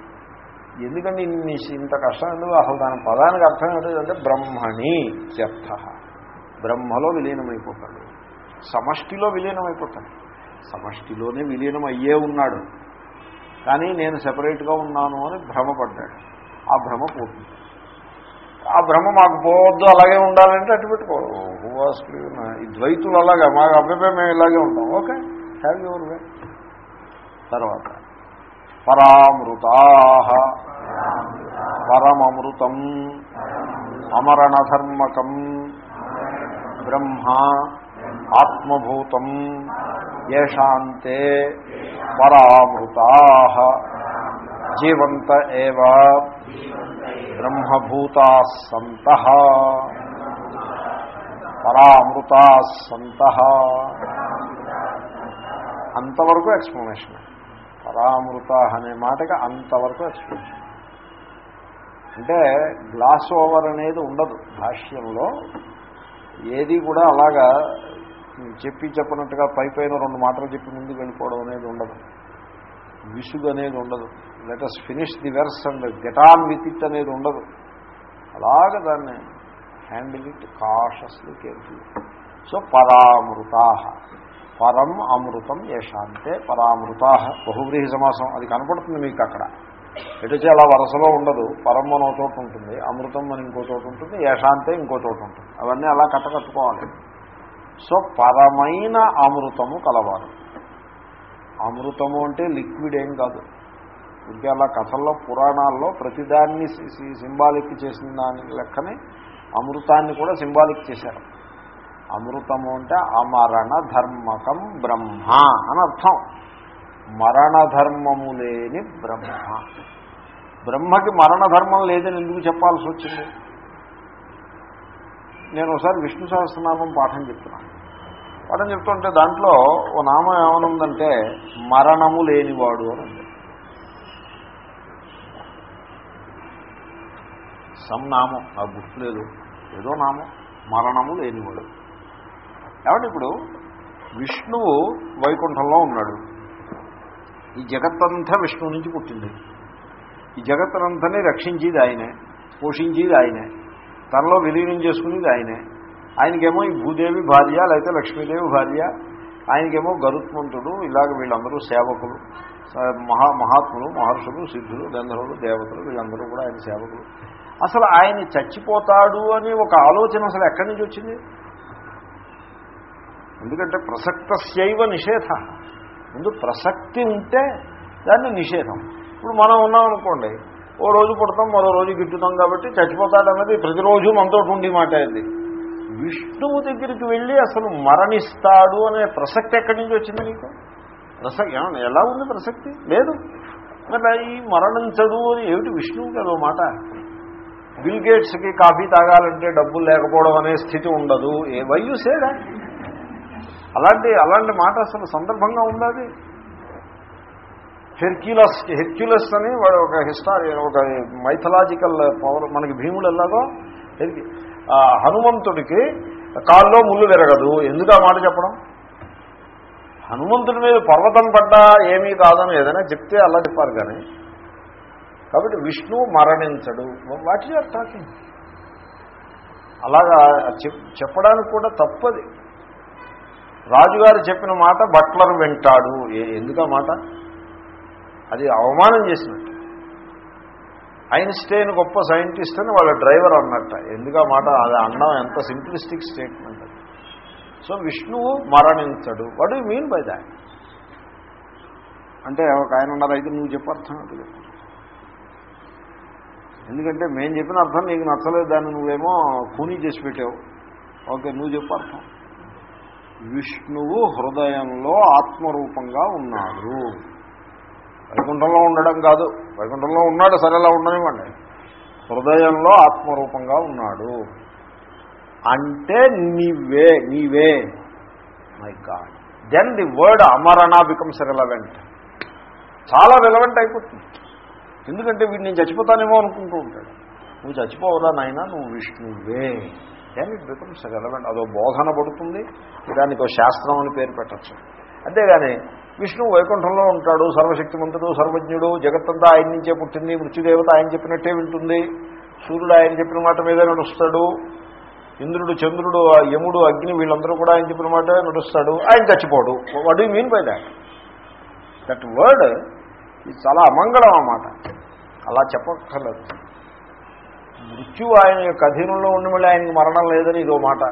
ఎందుకంటే ఇన్ని ఇంత కష్టం ఎందుకు? అసలు దాని పదానికి అర్థం ఏంటంటే బ్రహ్మణి చెత్త బ్రహ్మలో విలీనమైపోతాడు. సమష్టిలో విలీనమైపోతాడు. సమష్టిలోనే విలీనం అయ్యే ఉన్నాడు. కానీ నేను సెపరేట్గా ఉన్నాను అని భ్రమపడ్డాడు. ఆ భ్రమ పోతుంది. ఆ భ్రమ మాకు పోవద్దు అలాగే ఉండాలంటే అటు పెట్టుకోవాలి ఈ ద్వైతులు అలాగే మాకు అబ్బాయి మేము ఇలాగే ఉంటాం. ఓకే హ్యావ్ యువర్ వే తర్వాత పరామృతా పరమమృతం. అమరణధర్మకం బ్రహ్మ ఆత్మభూతం ఏషాంతే పరామృతా జీవంత ఏవ బ్రహ్మభూతా సంత పరామృతా సంత అంతవరకు ఎక్స్ప్లెనేషన్ పరామృత అనే మాటకి అంతవరకు ఎక్స్ప్లెనేషన్ అంటే గ్లాస్ ఓవర్ అనేది ఉండదు భాష్యంలో ఏది కూడా అలాగా చెప్పి చెప్పినట్టుగా పై పైన రెండు మాటలు చెప్పి ముందుకు వెళ్ళిపోవడం అనేది ఉండదు. విసుగు అనేది ఉండదు. Let us finish the verse and get on with it అనేది ఉండదు. అలాగ దాన్ని handle it cautiously careful so పరామృతా పరం అమృతం యశాంతే పరామృతా బహువ్రీహి సమాసం. అది కనపడుతుంది మీకు అక్కడ. ఎటుచే అలా వరుసలో ఉండదు. పరమ అని చోటు ఉంటుంది అమృతం అని ఇంకో చోటు ఉంటుంది యశాంతే ఇంకో చోటు ఉంటుంది. అవన్నీ అలా కట్టకట్టుకోవాలి. సో పరమైన అమృతము కలవారు అమృతము అంటే లిక్విడ్ ఏం కాదు. ఇంకే అలా కథల్లో పురాణాల్లో ప్రతిదాన్ని సింబాలిక్ చేసిన దాని లెక్కనే అమృతాన్ని కూడా సింబాలిక్ చేశారు. అమృతము అంటే అమరణ ధర్మకం బ్రహ్మ అని అర్థం. మరణధర్మము లేని బ్రహ్మ. బ్రహ్మకి మరణ ధర్మం లేదని ఎందుకు చెప్పాల్సి వచ్చింది? నేను ఒకసారి విష్ణు సహస్రనామం పాఠం చెప్తున్నాను పాఠం చెప్తుంటే దాంట్లో ఓ నామం ఏమనుందంటే మరణము లేనివాడు అని ఉంది. సమ్ నామం నాకు గుర్తులేదు. ఏదో నామం మరణము లేనివాడు. ఏమంటే ఇప్పుడు? విష్ణువు వైకుంఠంలో ఉన్నాడు. ఈ జగత్తంతా విష్ణువు నుంచి పుట్టింది. ఈ జగత్తునంతని రక్షించేది ఆయనే పోషించేది ఆయనే తనలో విలీనం చేసుకునేది ఆయనే. ఆయనకేమో ఈ భూదేవి భార్య లేకపోతే లక్ష్మీదేవి భార్య ఆయనకేమో గరుత్మంతుడు ఇలాగ వీళ్ళందరూ సేవకులు మహా మహాత్ములు మహర్షులు సిద్ధులు గంధర్వులు దేవతలు వీళ్ళందరూ కూడా ఆయన సేవకులు. అసలు ఆయన చచ్చిపోతాడు అని ఒక ఆలోచన అసలు ఎక్కడి నుంచి వచ్చింది? ఎందుకంటే ప్రసక్తస్యైవ నిషేధ. ముందు ప్రసక్తి ఉంటే దాన్ని నిషేధం. ఇప్పుడు మనం ఉన్నాం అనుకోండి ఓ రోజు పుడతాం మరో రోజు గిట్టుతాం కాబట్టి చచ్చిపోతాడన్నది ప్రతిరోజు మనతో ఉండి మాట అయింది విష్ణువు దగ్గరికి వెళ్ళి అసలు మరణిస్తాడు అనే ప్రసక్తి ఎక్కడి నుంచి వచ్చింది నీకు? ప్రసక్తి ఏమన్నా ఎలా ఉంది ప్రసక్తి? లేదు? మరి ఈ మరణించడు అని ఏమిటి విష్ణువుకి అదో మాట? బిల్ గేట్స్కి కాఫీ తాగాలంటే డబ్బులు లేకపోవడం అనే స్థితి ఉండదు. ఏ వయ్యూ సేదా అలాంటి అలాంటి మాట అసలు సందర్భంగా ఉండాలి హెర్క్యులస్ హెర్క్యులస్ అని వాడు ఒక హిస్టారి ఒక మైథలాజికల్ పవర్ మనకి భీముడు ఎలాగో? హనుమంతుడికి కాల్లో ముళ్ళు విరగదు. ఎందుకు ఆ మాట చెప్పడం? హనుమంతుడి మీద పర్వతం పడ్డా ఏమీ కాదని ఏదైనా చెప్తే అలా చెప్పారు కానీ. కాబట్టి విష్ణువు మరణించడు. What you are talking? అలాగా చెప్పడానికి కూడా తప్పది. రాజుగారు చెప్పిన మాట బట్లర్ వింటాడు. ఎందుకు మాట? అది అవమానం చేసినట్టు. ఐన్స్టైన్ గొప్ప సైంటిస్ట్ అని వాళ్ళ డ్రైవర్ అన్నట్ట. ఎందుక మాట? అది అన్నం ఎంత సింప్లిస్టిక్ స్టేట్మెంట్ అది. సో విష్ణువు మరణించడు. వాడు మీన్ బై దాట్ అంటే ఒక ఆయన ఉన్నారు అయితే నువ్వు చెప్పు అర్థం అది ఎందుకంటే మేము చెప్పిన అర్థం నీకు నచ్చలేదు దాన్ని నువ్వేమో కూనీ చేసి పెట్టావు. ఓకే నువ్వు చెప్పు అర్థం. విష్ణువు హృదయంలో ఆత్మరూపంగా ఉన్నాడు. వైకుంఠంలో ఉండడం కాదు. వైకుంఠంలో ఉన్నాడు సరేలా ఉండనివ్వండి. హృదయంలో ఆత్మరూపంగా ఉన్నాడు. అంటే నీవే నీవే. My God then the word amarana becomes relevant చాలా రిలవెంట్ అయిపోతుంది. ఎందుకంటే వీడు నేను చచ్చిపోతానేమో అనుకుంటూ ఉంటాడు. నువ్వు చచ్చిపోవరా నాయన? నువ్వు విష్ణువే. దెన్ ఇట్ బికమ్స్ రెలవెంట్ అదో బోధన పడుతుంది. దానికి శాస్త్రం అని పేరు పెట్టచ్చు. అంతేగాని విష్ణువు వైకుంఠంలో ఉంటాడు. సర్వశక్తిమంతుడు సర్వజ్ఞుడు. జగత్తంతా ఆయన నుంచే పుట్టింది. మృత్యుదేవత ఆయన చెప్పినట్టే వింటుంది. సూర్యుడు ఆయన చెప్పిన మాట మీద నడుస్తాడు. ఇంద్రుడు చంద్రుడు యముడు అగ్ని వీళ్ళందరూ కూడా ఆయన చెప్పిన మాట నడుస్తాడు. ఆయన చచ్చిపోడు. What you mean by that that word ఇది చాలా అమంగళం అన్నమాట. అలా చెప్పక్కర్లేదు. మృత్యువు ఆయన యొక్క అధీనంలో ఉండి మళ్ళీ ఆయనకి మరణం లేదని ఇదో మాట.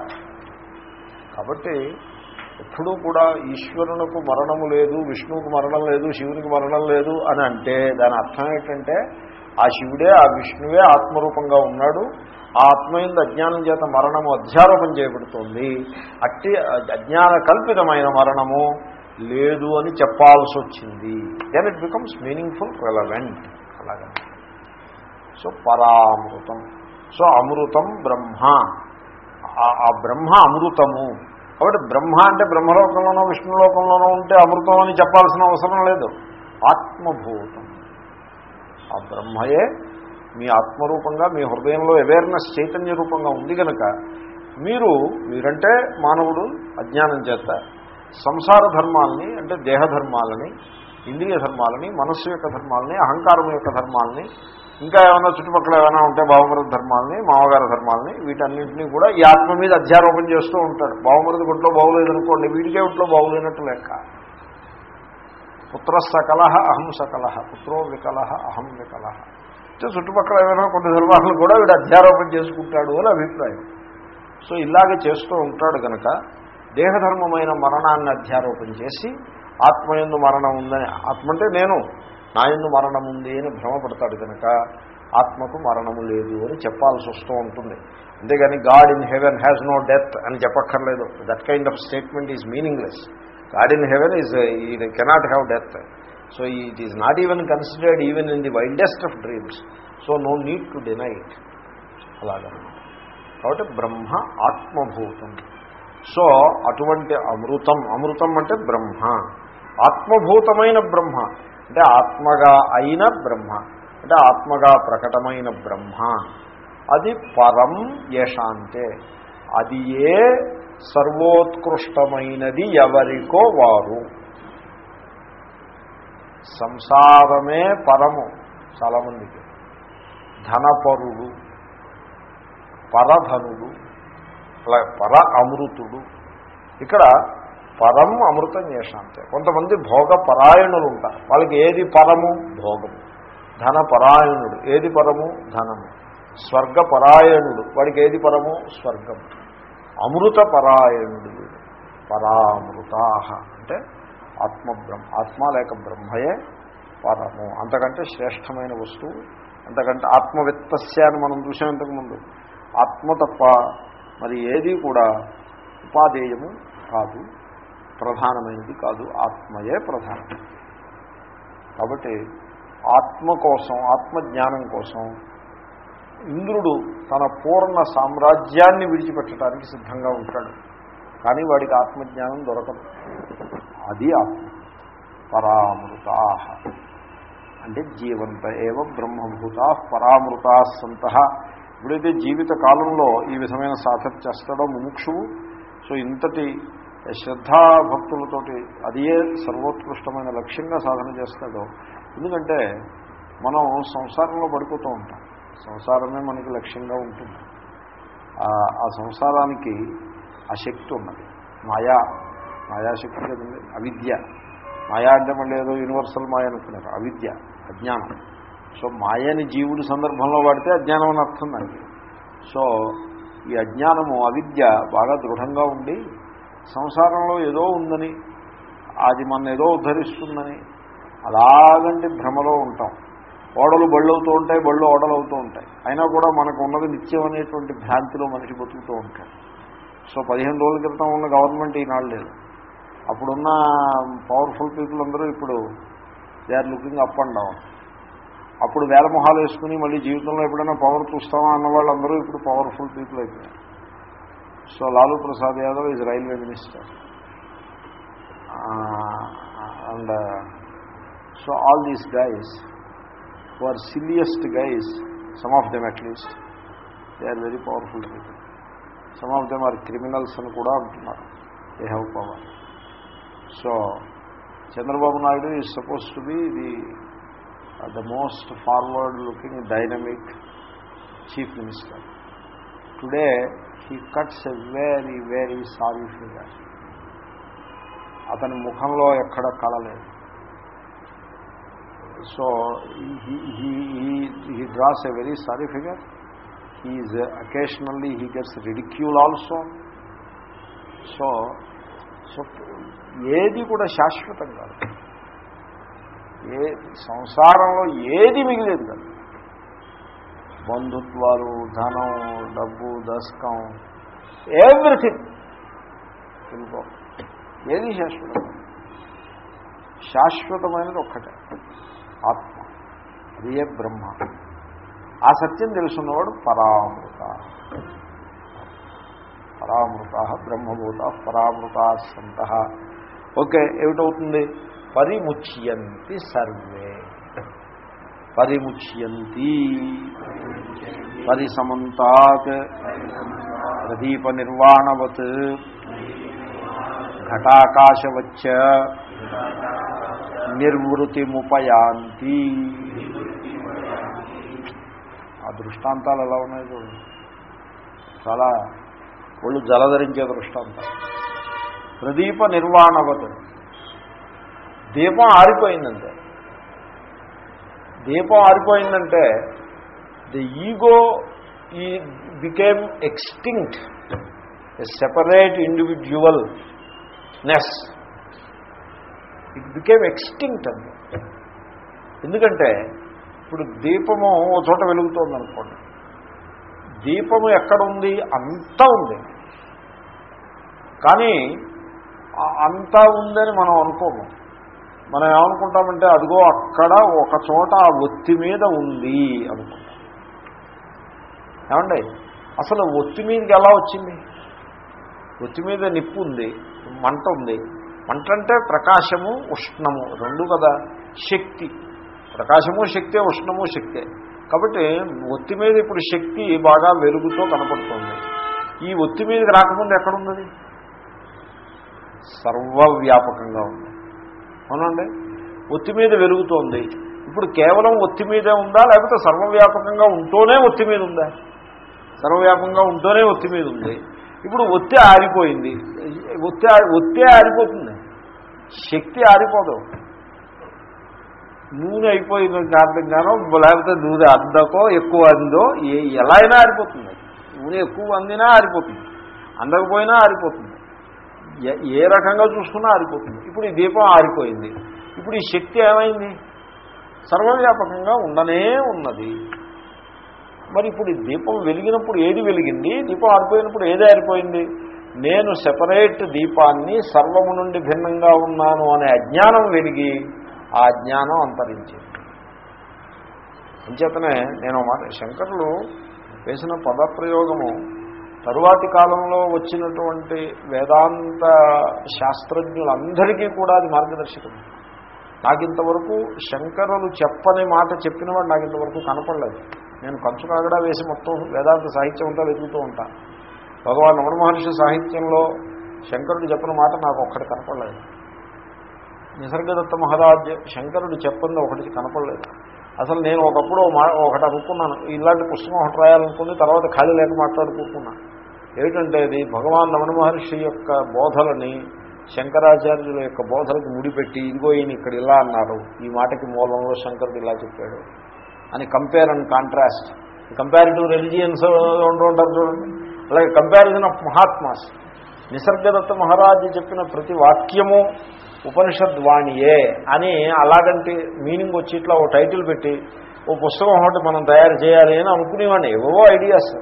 కాబట్టి ఎప్పుడూ కూడా ఈశ్వరునికి మరణము లేదు విష్ణువుకు మరణం లేదు శివునికి మరణం లేదు అని అంటే దాని అర్థం ఏంటంటే ఆ శివుడే ఆ విష్ణువే ఆత్మరూపంగా ఉన్నాడు. ఆ ఆత్మయందు అజ్ఞానం చేత మరణము అధ్యారోపం చేయబడుతోంది. అట్టి అజ్ఞాన కల్పితమైన మరణము లేదు అని చెప్పాల్సి వచ్చింది then it becomes meaningful relevant అలాగా సో పరామృతం. సో అమృతం బ్రహ్మ. ఆ బ్రహ్మ అమృతము. కాబట్టి బ్రహ్మ అంటే బ్రహ్మలోకంలోనో విష్ణులోకంలోనో ఉంటే అమృతం అని చెప్పాల్సిన అవసరం లేదు. ఆత్మభూతం. ఆ బ్రహ్మయే మీ ఆత్మరూపంగా మీ హృదయంలో అవేర్నెస్ చైతన్య రూపంగా ఉంది కనుక మీరు మీరంటే మానవుడు అజ్ఞానం చేత సంసార ధర్మాలని అంటే దేహధర్మాలని ఇంద్రియ ధర్మాలని మనస్సు యొక్క ధర్మాలని అహంకారం యొక్క ధర్మాలని ఇంకా ఏమైనా చుట్టుపక్కల ఏమైనా ఉంటే భావమృత ధర్మాలని మామగారి ధర్మాలని వీటన్నింటినీ కూడా ఈ ఆత్మ మీద అధ్యారోపణ చేస్తూ ఉంటాడు బావమరుది గుంట్లో బాగులేదనుకోండి వీడికే ఇంట్లో బాగులేనట్టు లెక్క. పుత్ర సకల అహం సకల పుత్రో వికల అహం వికల అంటే చుట్టుపక్కల ఏమైనా కొన్ని ధర్మాలను కూడా వీడు అధ్యారోపణ చేసుకుంటాడు అని అభిప్రాయం. సో ఇలాగే చేస్తూ ఉంటాడు కనుక దేహధర్మమైన మరణాన్ని అధ్యారోపణ చేసి ఆత్మయందు మరణం ఉందని. ఆత్మ అంటే నేను నాయందు మరణం ఉంది అని భ్రమపడతాడు కనుక ఆత్మకు మరణము లేదు అని చెప్పాల్సి వస్తూ ఉంటుంది. అంతేగాని God in heaven has no death అని చెప్పక్కర్లేదు. That kind of statement is meaningless God in heaven is he cannot have death so it is not even considered even in the wildest of dreams so no need to deny it అలాగనమాట. కాబట్టి బ్రహ్మ ఆత్మభూతం. సో అటువంటి అమృతం అమృతం అంటే బ్రహ్మ. ఆత్మభూతమైన బ్రహ్మ. అంటే ఆత్మగా అయిన బ్రహ్మ. అంటే ఆత్మగా ప్రకటమైన బ్రహ్మ. అది పరం యశాంతే. అది ఏ సర్వోత్కృష్టమైనది ఎవరికో వారు. సంసారమే పరము. చాలామందికి. ధనపరుడు పరధనుడు అలా పర అమృతుడు. ఇక్కడ పరం అమృతం చేశాంతే. కొంతమంది భోగ పరాయణులు ఉంటారు వాళ్ళకి ఏది పరము? భోగము ధన పరాయణుడు ఏది పరము? ధనము. స్వర్గ పరాయణుడు వాడికి ఏది పరము? స్వర్గము అమృత పరాయణుడు పరామృతాహ. అంటే ఆత్మబ్రహ్మ. ఆత్మ లేక బ్రహ్మయే పరము. అంతకంటే శ్రేష్టమైన వస్తువు. అంతకంటే ఆత్మవిత్తస్య అని మనం చూసాం ఇంతకుముందు. ఆత్మ తప్ప మరి ఏది కూడా ఉపాధేయము కాదు. ప్రధానమైనది కాదు ఆత్మయే ప్రధానం. కాబట్టి ఆత్మ కోసం ఆత్మజ్ఞానం కోసం ఇంద్రుడు తన పూర్ణ సామ్రాజ్యాన్ని విడిచిపెట్టడానికి సిద్ధంగా ఉంటాడు. కానీ వాడికి ఆత్మజ్ఞానం దొరకదు. అది ఆత్మ. పరామృతా. అంటే జీవంత ఏవ బ్రహ్మభూత పరామృతా సంత. ఎప్పుడైతే జీవిత కాలంలో ఈ విధమైన సాధన చేస్తాడో ముముక్షువు. సో ఇంతటి శ్రద్ధాభక్తులతోటి అదే సర్వోత్కృష్టమైన లక్ష్యంగా సాధన చేస్తాడో. ఎందుకంటే మనం సంసారంలో పడిపోతూ ఉంటాం. సంసారమే మనకి లక్ష్యంగా ఉంటుంది. ఆ- ఆ సంసారానికి ఆ శక్తి ఉన్నది. మాయా మాయాశక్తి కదండి. అవిద్య. మాయా అంటే మళ్ళీ ఏదో యూనివర్సల్ మాయ అనుకున్నారు. అవిద్య అజ్ఞానం. సో మాయని జీవుడి సందర్భంలో వాడితే అజ్ఞానం అని అర్థం దానికి. సో ఈ అజ్ఞానము అవిద్య బాగా దృఢంగా ఉండి సంసారంలో ఏదో ఉందని అది మన ఏదో ఉద్ధరిస్తుందని అలాగంటే భ్రమలో ఉంటాం. ఓడలు బళ్ళు అవుతూ ఉంటాయి బళ్ళు ఓడలు అవుతూ ఉంటాయి. అయినా కూడా మనకు ఉన్నది నిత్యం అనేటువంటి భ్రాంతిలో మనిషి బతుకుతూ ఉంటాడు. సో పదిహేను రోజుల క్రితం ఉన్న గవర్నమెంట్ ఈనాడు లేదు. అప్పుడున్న పవర్ఫుల్ పీపుల్ అందరూ ఇప్పుడు they are looking up and down. అప్పుడు వేలమొహాలు వేసుకుని మళ్ళీ జీవితంలో ఎప్పుడైనా పవర్ చూస్తామా అన్న వాళ్ళందరూ ఇప్పుడు పవర్ఫుల్ పీపుల్ అయిపోయారు. So Lalu Prasad Yadav is railway minister. And so all these guys who are silliest guys, some of them at least, they are very powerful people. Some of them are criminals అని కూడా అంటున్నారు. They have power. So Chandrababu Naidu is supposed to be the the most forward looking dynamic chief minister. Today he cuts a very very sorry figure అతని ముఖంలో ఎక్కడ కలలేదు so he draws a very sorry figure he is occasionally he gets ridicule also so so ఏది కూడా శాశ్వతం కాదు ఏ సంసారంలో ఏది మిగిలేదు కాదు బంధుత్వాలు ధనం డబ్బు దశకం ఎవ్రీథింగ్ ఏది శాశ్వతం. శాశ్వతమైనది ఒక్కటే. ఆత్మ. అది ఏ బ్రహ్మ? ఆ సత్యం తెలుసున్నవాడు పరామృత. పరామృత బ్రహ్మభూత పరామృత సంత ఓకే ఏమిటవుతుంది? పరిముచ్యంతి సర్వే. పరిముచ్యంతి. పరిసమంతాత్ ప్రదీప నిర్వాణవత్ ఘటాకాశవచ్చ నిర్వృతిముపయాంతి. ఆ దృష్టాంతాలు ఎలా ఉన్నాయి చూడండి. చాలా ఒళ్ళు జలధరించే దృష్టాంతాలు. ప్రదీప నిర్వాణవత్ దీపం ఆరిపోయిందంటే. దీపం ఆరిపోయిందంటే the ego he became extinct separate individualness it became extinct అండి ఎందుకంటే ఇప్పుడు దీపము ఓ చోట వెలుగుతోంది అనుకోండి దీపము ఎక్కడ ఉంది అంతా ఉంది. కానీ అంతా ఉందని మనం అనుకోము. మనం ఏమనుకుంటామంటే అదిగో అక్కడ ఒక చోట ఆ ఒత్తి మీద ఉంది అనుకుంటాం. ఏమండి? అసలు ఒత్తి మీదకి ఎలా వచ్చింది? ఒత్తి మీద నిప్పు ఉంది మంట ఉంది. మంట అంటే ప్రకాశము ఉష్ణము రెండు కదా శక్తి. ప్రకాశము శక్తే ఉష్ణము శక్తే. కాబట్టి ఒత్తి మీద ఇప్పుడు శక్తి బాగా వెలుగుతో కనపడుతుంది. ఈ ఒత్తి మీదకి రాకముందు ఎక్కడున్నది సర్వవ్యాపకంగా ఉంది అవునండి. ఒత్తి మీద వెలుగుతోంది. ఇప్పుడు కేవలం ఒత్తి మీదే ఉందా? లేకపోతే సర్వవ్యాపకంగా ఉంటూనే ఒత్తి మీద ఉందా? సర్వవ్యాపకంగా ఉంటూనే ఒత్తి మీద ఉంది. ఇప్పుడు ఒత్తి ఆరిపోయింది. ఒత్తి ఆ- ఒత్తే ఆరిపోతుంది. శక్తి ఆరిపోదు. నూనె అయిపోయిన కారణంగానో లేకపోతే నూనె అందకో ఎక్కువ అందో ఏ ఎలా అయినా ఆరిపోతుంది. నూనె ఎక్కువ అందినా ఆరిపోతుంది. అందకపోయినా ఆరిపోతుంది. ఏ- ఏ రకంగా చూసుకున్నా ఆరిపోతుంది. ఇప్పుడు ఈ దీపం ఆరిపోయింది. ఇప్పుడు ఈ శక్తి ఏమైంది? సర్వవ్యాపకంగా ఉండనే ఉన్నది. మరి ఇప్పుడు ఈ దీపం వెలిగినప్పుడు ఏది వెలిగింది? దీపం ఆరిపోయినప్పుడు ఏది ఆరిపోయింది? నేను సెపరేట్ దీపాన్ని సర్వము నుండి భిన్నంగా ఉన్నాను అనే అజ్ఞానం వెలిగి ఆ అజ్ఞానం అంతరించింది. అంచేతనే నేను మాట శంకరులు వేసిన పదప్రయోగము తరువాతి కాలంలో వచ్చినటువంటి వేదాంత శాస్త్రజ్ఞులందరికీ కూడా అది మార్గదర్శకం. నాకు ఇంతవరకు శంకరులు చెప్పని మాట చెప్పినవాడు నాకు ఇంతవరకు కనపడలేదు. నేను కంచు కాగడా వేసి మొత్తం వేదాంత సాహిత్యం అంతా వెతుకుతూ ఉంటాను భగవాన్ రమణ మహర్షి సాహిత్యంలో శంకరుడు చెప్పిన మాట నాకు ఒక్కటి కనపడలేదు. నిసర్గదత్త మహారాజ్ శంకరుడు చెప్పింది ఒకటి కనపడలేదు. అసలు నేను ఒకప్పుడు మా- ఒకటి అనుకున్నాను. ఇలాంటి పుస్తకం ఒకటి రాయాలనుకుని తర్వాత ఖాళీ లేక మాట్లాడుకుంటున్నాను ఏమిటంటే ఇది భగవాన్ రమణ మహర్షి యొక్క బోధలని శంకరాచార్యుల యొక్క బోధలకు ముడిపెట్టి ఇదిగో ఈయన ఇక్కడ ఇలా అన్నారు ఈ మాటకి మూలంలో శంకరుడు ఇలా చెప్పాడు అని compare and contrast comparative religions ఉంటూ ఉంటారు చూడండి. అలాగే కంపారిజన్ ఆఫ్ మహాత్మాస్ నిసర్గదత్త మహారాజు చెప్పిన ప్రతి వాక్యము ఉపనిషద్వాణియే అని అలాగంటే మీనింగ్ వచ్చి ఇట్లా ఓ టైటిల్ పెట్టి ఓ పుస్తకం ఒకటి మనం తయారు చేయాలి అని అనుకునేవాడిని. ఏవో ఐడియాస్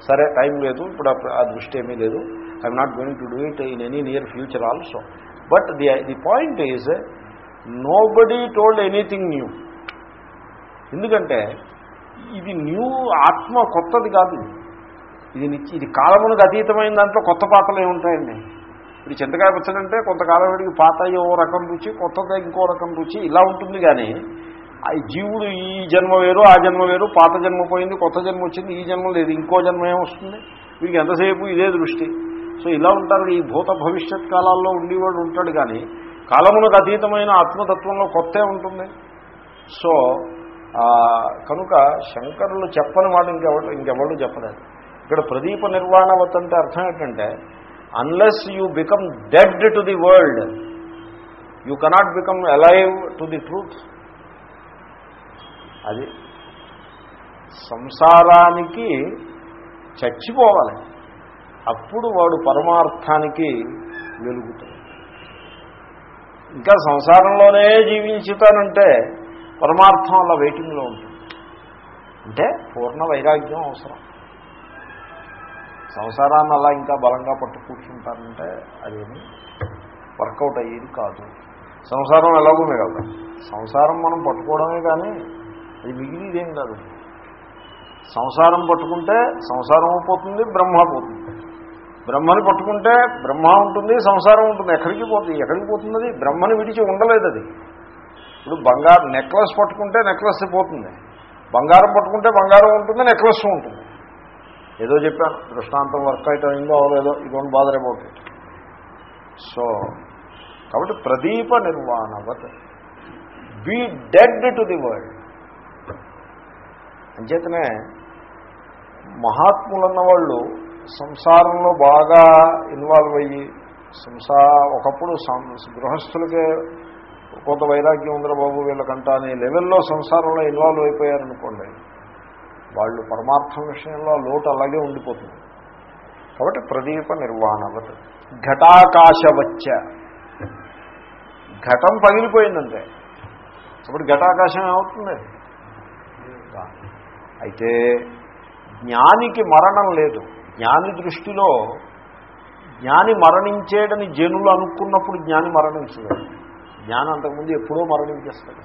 సరే టైం లేదు. ఇప్పుడు ఆ- దృష్టి ఏమీ లేదు. I'm not going to do it in any near future also but the the point is nobody told anything new ఎందుకంటే ఇది న్యూ ఆత్మ కొత్తది కాదు. ఇది. ఇది కాలమునకు అతీతమైన దాంట్లో కొత్త పాత్రలు ఏముంటాయండి ఇప్పుడు చింతకాయ పచ్చడి అంటే కొంతకాలం వాడికి పాత ఓ రకం రుచి కొత్తది ఇంకో రకం రుచి ఇలా ఉంటుంది కానీ జీవుడు ఈ జన్మ వేరు ఆ జన్మ వేరు పాత జన్మ పోయింది కొత్త జన్మ వచ్చింది ఈ జన్మ లేదు ఇంకో జన్మ ఏమొస్తుంది వీడికి ఎంతసేపు ఇదే దృష్టి. సో ఇలా ఉంటారు ఈ భూత భవిష్యత్ కాలాల్లో ఉండేవాడు ఉంటాడు కానీ కాలమునకు అతీతమైన ఆత్మతత్వంలో కొత్త ఉంటుంది. సో కనుక శంకరులు చెప్పని మాట ఇంకెవరు ఇంకెవరు చెప్పలేదు. ఇక్కడ ప్రదీప నిర్వాణవత్ అంటే అర్థం ఏంటంటే unless you become dead to the world you cannot become alive to the truth అది సంసారానికి చచ్చిపోవాలి. అప్పుడు వాడు పరమార్థానికి వెలుగుతాడు. ఇంకా సంసారంలోనే జీవించుతానంటే పరమార్థం అలా వెయిటింగ్లో ఉంటుంది. అంటే పూర్ణ వైరాగ్యం అవసరం. సంసారాన్ని అలా ఇంకా బలంగా పట్టు కూర్చుంటానంటే అదేమి వర్కౌట్ అయ్యేది కాదు. సంసారం ఎలాగో మిగలదు. సంసారం మనం పట్టుకోవడమే కానీ అది మిగిలిదేం కాదు. సంసారం పట్టుకుంటే సంసారం పోతుంది బ్రహ్మ పోతుంది. బ్రహ్మని పట్టుకుంటే బ్రహ్మ ఉంటుంది సంసారం ఉంటుంది. ఎక్కడికి పోతుంది? ఎక్కడికి పోతుంది అది బ్రహ్మని విడిచి ఉండలేదు అది. ఇప్పుడు బంగారు నెక్లెస్ పట్టుకుంటే నెక్లెస్ పోతుంది. బంగారం పట్టుకుంటే బంగారం ఉంటుంది నెక్లెస్ ఉంటుంది. ఏదో చెప్పాను దృష్టాంతం వర్క్ అయితే అయిందో అవలేదో ఇదొని బాధర్ అబౌట్ ఇట్ సో కాబట్టి ప్రదీప నిర్వాణవత్. Be dead to the world అంచేతనే మహాత్ములన్న వాళ్ళు సంసారంలో బాగా ఇన్వాల్వ్ అయ్యి సంసార ఒకప్పుడు సం- గృహస్థులకే కొంత వైరాగ్యం ఉందిరా బాబు వీళ్ళకంట అనే లెవెల్లో సంసారంలో ఇన్వాల్వ్ అయిపోయారనుకోండి వాళ్ళు పరమార్థం విషయంలో లోటు అలాగే ఉండిపోతుంది. కాబట్టి ప్రదీప నిర్వాణవత్. ఘటాకాశవచ్చ. ఘటం పగిలిపోయిందంటే. అప్పుడు ఘటాకాశం ఏమవుతుంది? అయితే జ్ఞానికి మరణం లేదు. జ్ఞాని దృష్టిలో జ్ఞాని మరణించేడని జనులు అనుకున్నప్పుడు జ్ఞాని మరణించలేదు. జ్ఞానం అంతకుముందు ఎప్పుడో మరణించేస్తాడు.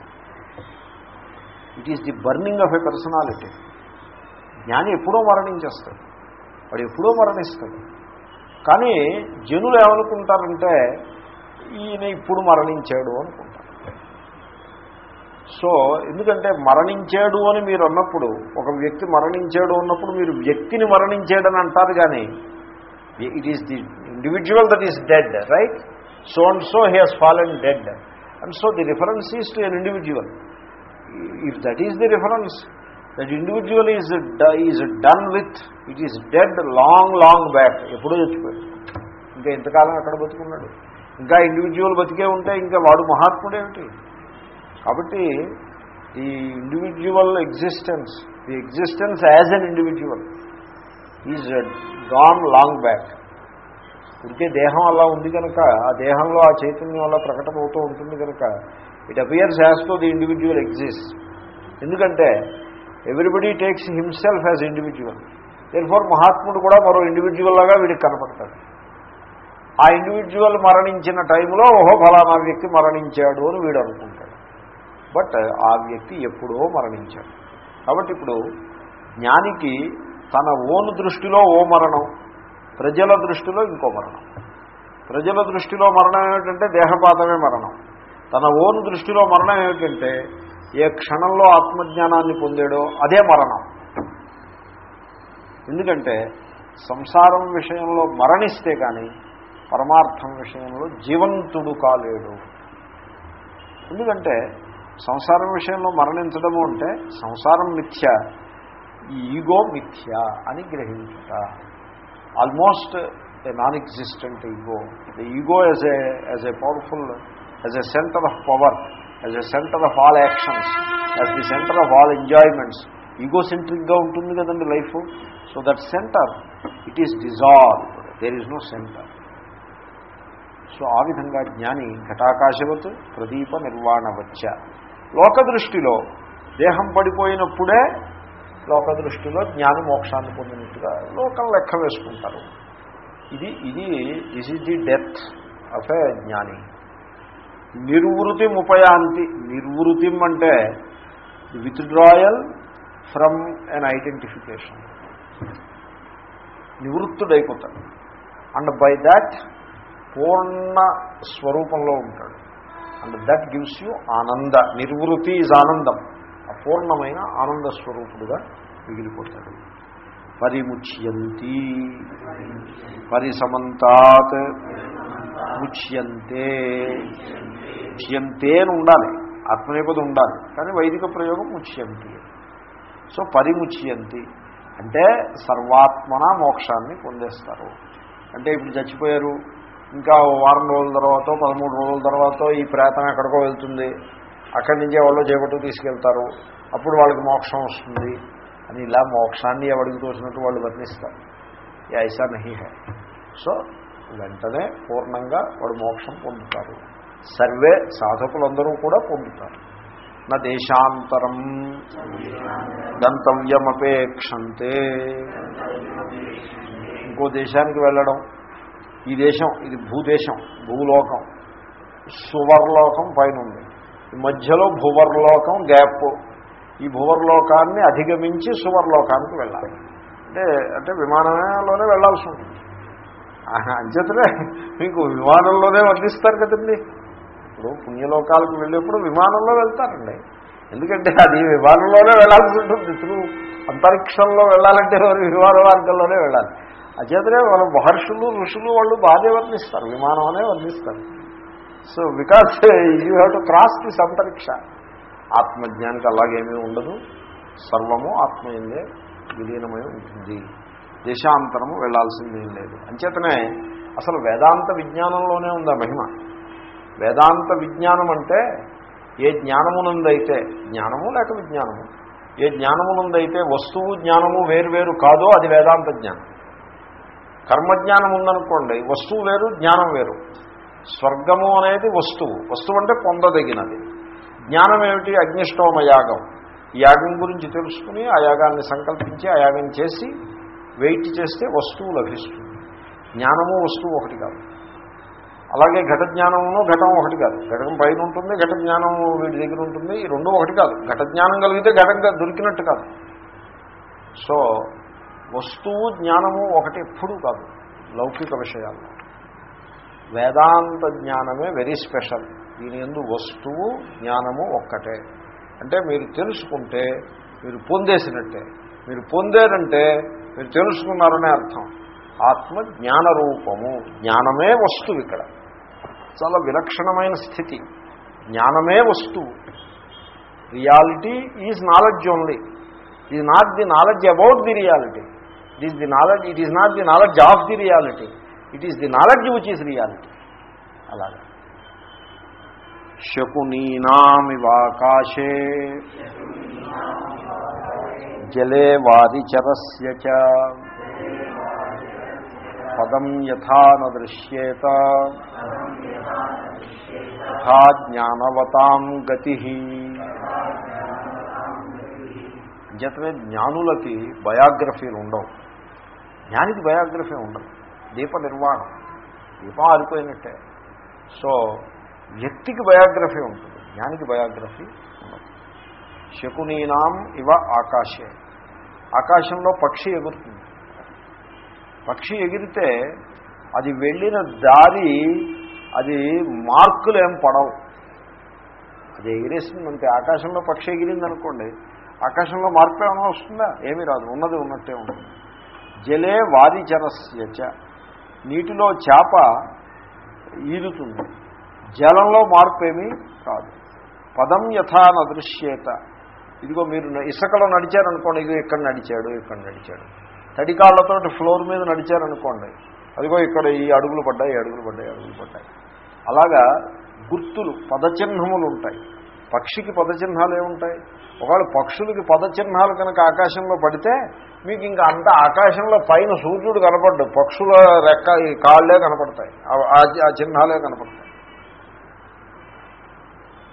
It is the burning of a personality జ్ఞాని ఎప్పుడో మరణించేస్తాడు. వాడు ఎప్పుడో మరణిస్తాడు. కానీ జనులు ఏమనుకుంటారంటే ఈయన ఇప్పుడు మరణించాడు అనుకుంటారు. సో ఎందుకంటే మరణించాడు అని మీరు అన్నప్పుడు ఒక వ్యక్తి మరణించాడు అన్నప్పుడు మీరు వ్యక్తిని మరణించాడని అంటారు కానీ it is the individual that is dead right so and so he has fallen dead and so the reference is to an individual if that is the reference that individual is is done with it is dead long long back ఎప్పుడో చచ్చిపోయాడు. ఇంకా ఇంతకాలం అక్కడ బతుకున్నాడు? ఇంకా ఇండివిజువల్ బతికే ఉంటే ఇంకా వాడు మహాత్ముడేమిటి? కాబట్టి ఈ individual existence the existence as an individual is gone long back ఇంకే దేహం అలా ఉంది కనుక ఆ దేహంలో ఆ చైతన్యం అలా ప్రకటమవుతూ ఉంటుంది కనుక it appears as to the individual exist ఎందుకంటే everybody takes himself as individual for మహాత్ముడు కూడా మరో ఇండివిజువల్ లాగా వీడికి కనపడతాడు. ఆ ఇండివిజువల్ మరణించిన టైంలో ఓహో ఫలానా వ్యక్తి మరణించాడు అని వీడు అనుకుంటాడు. బట్ ఆ వ్యక్తి ఎప్పుడో మరణించాడు. కాబట్టి ఇప్పుడు జ్ఞానికి తన ఓను దృష్టిలో ఓ మరణం ప్రజల దృష్టిలో ఇంకో మరణం. ప్రజల దృష్టిలో మరణం ఏమిటంటే దేహపాతమే మరణం. తన ఓను దృష్టిలో మరణం ఏమిటంటే ఏ క్షణంలో ఆత్మజ్ఞానాన్ని పొందాడో అదే మరణం. ఎందుకంటే సంసారం విషయంలో మరణిస్తే కానీ పరమార్థం విషయంలో జీవంతుడు కాలేడు. ఎందుకంటే సంసారం విషయంలో మరణించడము అంటే సంసారం మిథ్య ఈ ఈగో మిథ్య అని గ్రహించుట. Almost a non existent ego the ego as a as a powerful as a centre of power as a centre of all actions as the centre of all enjoyments ego సెంట్రిక్గా ఉంటుంది కదండి life so that centre it is dissolve there is no centre so ఆ విధంగా జ్ఞాని ఘటాకాశవత్ ప్రదీప నిర్వాణవచ్చ. లోక దృష్టిలో దేహం పడిపోయినప్పుడే లోక దృష్టిలో జ్ఞాని మోక్షాన్ని పొందినట్టుగా లోకం లెక్క వేసుకుంటారు. ఇది ఇది this is the death of a జ్ఞాని. నిర్వృతి ముపయాంతి నిర్వృతిం అంటే విత్డ్రాయల్ ఫ్రమ్ ఎన్ ఐడెంటిఫికేషన్ నివృత్తుడైపోతాడు. అండ్ బై దాట్ పూర్ణ స్వరూపంలో ఉంటాడు. అండ్ దట్ గివ్స్ యూ ఆనంద. నిర్వృతి ఈజ్ ఆనందం. అపూర్ణమైన ఆనంద స్వరూపుడుగా మిగిలిపోతాడు. పరిముచ్యంతి. పరిసమంతాత్. ముచ్యంతే. ముచ్యంతే అని ఉండాలి. ఆత్మనేపది ఉండాలి. కానీ వైదిక ప్రయోగం ముచ్యంతి. సో పరిముచ్యంతి. అంటే సర్వాత్మన మోక్షాన్ని పొందేస్తారు. అంటే ఇప్పుడు చచ్చిపోయారు. ఇంకా వారం రోజుల తర్వాత పదమూడు రోజుల తర్వాత ఈ ప్రేతం ఎక్కడికో వెళ్తుంది. అక్కడి నుంచి వాళ్ళు చేపట్టు తీసుకెళ్తారు. అప్పుడు వాళ్ళకి మోక్షం వస్తుంది. అని ఇలా మోక్షాన్ని ఎవరికి తోచినట్టు వాళ్ళు వర్ణిస్తారు ఈ ఐసా నహి హై. సో వెంటనే పూర్ణంగా వాడు మోక్షం పొందుతారు. సర్వే సాధకులందరూ కూడా పొందుతారు. నా దేశాంతరం గంతవ్యమపేక్షంతే. ఇంకో దేశానికి వెళ్ళడం. ఈ దేశం ఇది భూదేశం భూలోకం. సువర్లోకం పైన ఉంది ఈ మధ్యలో భువర్లోకం గ్యాప్. ఈ భువర్లోకాన్ని అధిగమించి సువర్లోకానికి వెళ్ళాలి. అంటే అంటే విమానంలోనే వెళ్ళాల్సి ఉంటుంది. అంచేతనే మీకు విమానంలోనే వర్ణిస్తారు కదండి. ఇప్పుడు పుణ్యలోకాలకు వెళ్ళేప్పుడు విమానంలో వెళ్తారండి. ఎందుకంటే అది విమానంలోనే వెళ్ళాల్సి ఉంటుంది. త్రూ అంతరిక్షంలో వెళ్ళాలంటే వారు విమాన మార్గంలోనే వెళ్ళాలి. అచేతనే వాళ్ళ మహర్షులు ఋషులు వాళ్ళు బాధే వర్ణిస్తారు విమానం అనే వర్ణిస్తారు. So because you have to cross this అంతరిక్ష. ఆత్మజ్ఞానికి అలాగేమీ ఉండదు. సర్వము ఆత్మయందే విలీనమై ఉంటుంది. దేశాంతరము వెళ్ళాల్సిందేం లేదు. అంచేతనే అసలు వేదాంత విజ్ఞానంలోనే ఉంది ఆ మహిమ? వేదాంత విజ్ఞానం అంటే ఏ జ్ఞానమునందైతే జ్ఞానము లేక విజ్ఞానము ఏ జ్ఞానమునందైతే వస్తువు జ్ఞానము వేరువేరు కాదో అది వేదాంత జ్ఞానం. కర్మజ్ఞానం ఉందనుకోండి వస్తువు వేరు జ్ఞానం వేరు. స్వర్గము అనేది వస్తువు. వస్తువు అంటే పొందదగినది. జ్ఞానం ఏమిటి? అగ్నిష్టోమ యాగం యాగం గురించి తెలుసుకుని ఆ యాగాన్ని సంకల్పించి ఆ యాగం చేసి వెయిట్ చేస్తే వస్తువు లభిస్తుంది. జ్ఞానము వస్తువు ఒకటి కాదు. అలాగే ఘట జ్ఞానమును ఘటం ఒకటి కాదు. ఘటం పైన ఉంటుంది ఘట జ్ఞానం వీటి దగ్గర ఉంటుంది ఈ రెండు ఒకటి కాదు. ఘట జ్ఞానం కలిగితే ఘటంగా దొరికినట్టు కాదు. సో వస్తువు జ్ఞానము ఒకటి ఎప్పుడు కాదు. లౌకిక విషయాల్లో వేదాంత జ్ఞానమే వెరీ స్పెషల్ దీని ఎందు వస్తువు జ్ఞానము ఒక్కటే. అంటే మీరు తెలుసుకుంటే మీరు పొందేసినట్టే. మీరు పొందేరంటే మీరు తెలుసుకున్నారనే అర్థం. ఆత్మ జ్ఞాన రూపము. జ్ఞానమే వస్తువు ఇక్కడ. చాలా విలక్షణమైన స్థితి. జ్ఞానమే వస్తువు. Reality is knowledge only. Is not the knowledge about the reality it is the knowledge it is not the knowledge of the reality it is the knowledge which is reality అలాగే. శకునీనామివాకాశే జలే వారిచరస్య పదం యథా న దృశ్యేత. యథా జ్ఞానవతాం గతి. అంచేతనే జ్ఞానులకి బయోగ్రఫీలు ఉండవు జ్ఞానికి బయోగ్రఫీ ఉండదు. దీప నిర్వాణం దీపం ఆరిపోయినట్టే. సో వ్యక్తికి బయోగ్రఫీ ఉంటుంది. జ్ఞానికి బయోగ్రఫీ ఉండదు. శకునీనాం ఇవ ఆకాశే. ఆకాశంలో పక్షి ఎగురుతుంది. పక్షి ఎగిరితే అది వెళ్ళిన దారి అది మార్కులు ఏం పడవు. అది ఎగిరేస్తుందంటే ఆకాశంలో పక్షి ఎగిరిందనుకోండి ఆకాశంలో మార్పు ఏమైనా వస్తుందా? ఏమీ రాదు. ఉన్నది ఉన్నట్టే ఉంటుంది. జలే వారిజనస్యచ నీటిలో చేప ఈదుతుంది. జలంలో మార్పు ఏమీ కాదు. పదం యథా నదృశ్యేత ఇదిగో మీరు ఇసుకలో నడిచారనుకోండి ఇదిగో ఇక్కడ నడిచాడు ఇక్కడ నడిచాడు. తడికాళ్ళతో ఫ్లోర్ మీద నడిచారనుకోండి అదిగో ఇక్కడ ఈ అడుగులు పడ్డాయి అడుగులు పడ్డాయి అడుగులు పడ్డాయి. అలాగా గుర్తులు పదచిహ్నములు ఉంటాయి. పక్షికి పదచిహ్నాలు ఏముంటాయి? ఒకవేళ పక్షులకి పదచిహ్నాలు కనుక ఆకాశంలో పడితే మీకు ఇంకా అంత ఆకాశంలో పైన సూర్యుడు కనపడ్డు. పక్షుల రెక్క ఈ కాళ్ళే కనపడతాయి. ఆ చిహ్నాలే కనపడతాయి.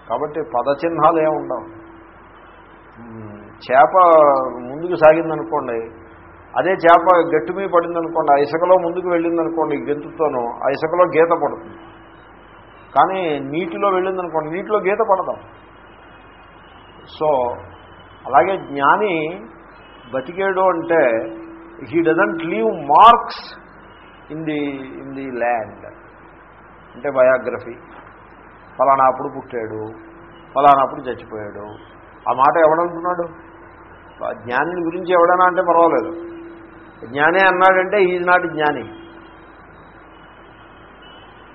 కాబట్టి పదచిహ్నాలు ఏముండవు. చేప ముందుకు సాగిందనుకోండి అదే చేప గట్టి మీద పడిందనుకోండి ఆ ఇసుకలో ముందుకు వెళ్ళిందనుకోండి గెంతుతోనూ ఆ ఇసుకలో గీత పడుతుంది. కానీ నీటిలో వెళ్ళిందనుకోండి నీటిలో గీత పడదాం. సో అలాగే జ్ఞాని బతికేడు అంటే he doesn't leave marks in the in the land అంటే బయోగ్రఫీ. ఫలానాప్పుడు పుట్టాడు ఫలానాప్పుడు చచ్చిపోయాడు. ఆ మాట ఎవడంటున్నాడు జ్ఞానిని గురించి ఎవడైనా అంటే పర్వాలేదు. జ్ఞానే అన్నాడంటే ఈజ్ నాట్ జ్ఞాని.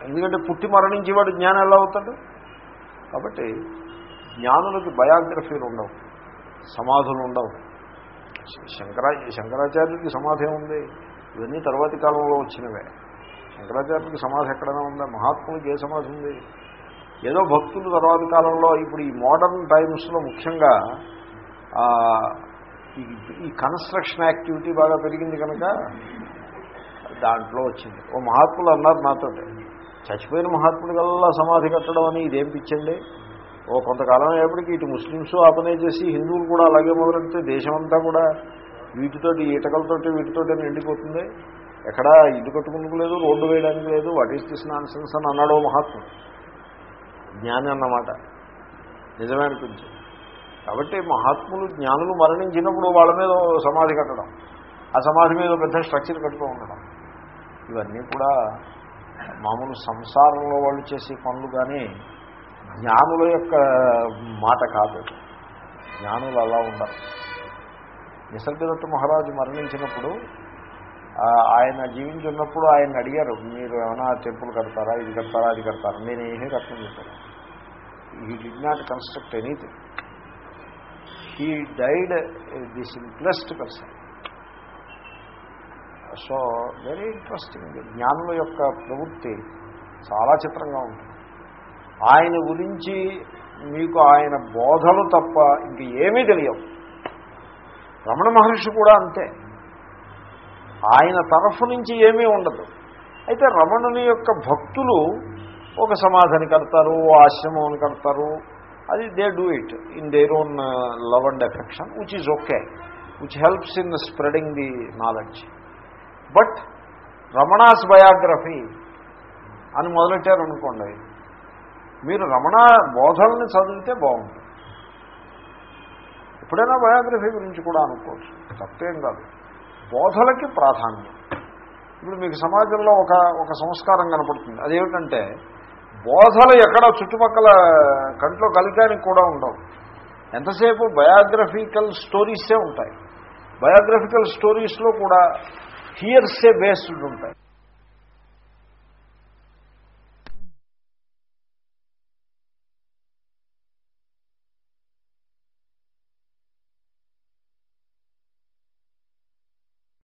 ఎందుకంటే పుట్టి మరణించి వాడు జ్ఞానం ఎలా అవుతాడు? కాబట్టి జ్ఞానులకి బయోగ్రఫీలు ఉండవు సమాధులు ఉండవు శంకరా శంకరాచార్యుడికి సమాధి ఉంది ఇవన్నీ తర్వాతి కాలంలో వచ్చినవే. శంకరాచార్యుడికి సమాధి ఎక్కడైనా ఉందా? మహాత్ములకి ఏ సమాధి ఉంది? ఏదో భక్తులు తర్వాతి కాలంలో ఇప్పుడు ఈ మోడర్న్ టైమ్స్లో ముఖ్యంగా ఈ కన్స్ట్రక్షన్ యాక్టివిటీ బాగా పెరిగింది కనుక దాంట్లో వచ్చింది. ఓ మహాత్ములు అన్నారు నాతో చచ్చిపోయిన మహాత్ముడికల్లా సమాధి కట్టడం అని ఇదేం పిచ్చండి? ఓ కొంతకాలం అయ్యేప్పటికీ ఇటు ముస్లిమ్స్ ఆపనే చేసి హిందువులు కూడా అలాగే మొదలెడితే దేశం అంతా కూడా వీటితోటి ఈటకలతోటి వీటితోటి నిండిపోతుంది? ఎక్కడా ఇల్లు కట్టుకుందుకు లేదు రోడ్డు వేయడానికి లేదు what is this nonsense అని అన్నాడో మహాత్ముడు. జ్ఞాని అన్నమాట. నిజమే అనిపించింది. కాబట్టి మహాత్ములు జ్ఞానులు మరణించినప్పుడు వాళ్ళ మీద సమాధి కట్టడం ఆ సమాధి మీద పెద్ద స్ట్రక్చర్ కట్టుకో ఉండడం. ఇవన్నీ కూడా మామూలు సంసారంలో వాళ్ళు చేసే పనులు కానీ జ్ఞానుల యొక్క మాట కాదు జ్ఞానులు అలా ఉండరు. నిసర్గదత్త మహారాజు మరణించినప్పుడు ఆయన జీవించున్నప్పుడు ఆయన అడిగారు మీరు ఏమైనా టెంపుల్ కడతారా? ఇది కడతారా? అది కడతారా? నేను ఏమీ కట్టను చెప్పాను he did not construct anything he died the simplest person so very interesting జ్ఞానుల యొక్క ప్రవృత్తి చాలా చిత్రంగా ఉంటుంది. ఆయన గురించి మీకు ఆయన బోధలు తప్ప ఇంక ఏమీ తెలియవు. రమణ మహర్షి కూడా అంతే. ఆయన తరఫు నుంచి ఏమీ ఉండదు. అయితే రమణుని యొక్క భక్తులు ఒక సమాధిని కడతారు ఆశ్రమం కడతారు. అది they do it in their own love and affection which is okay which helps in spreading the knowledge but Ramana's biography అని మొదలెట్టారనుకోండి మీరు రమణ బోధల్ని చదివితే బాగుంటుంది. ఎప్పుడైనా బయోగ్రఫీ గురించి కూడా అనుకోవచ్చు. తప్పేం కాదు. బోధలకి ప్రాధాన్యం. ఇప్పుడు మీకు సమాజంలో ఒక ఒక సంస్కారం కనపడుతుంది. అదేమిటంటే బోధలు ఎక్కడ చుట్టుపక్కల కంట్లో కలికానికి కూడా ఉండవు. ఎంతసేపు బయోగ్రఫికల్ స్టోరీసే ఉంటాయి. బయోగ్రఫికల్ స్టోరీస్లో కూడా హియర్సే బేస్డ్ ఉంటాయి.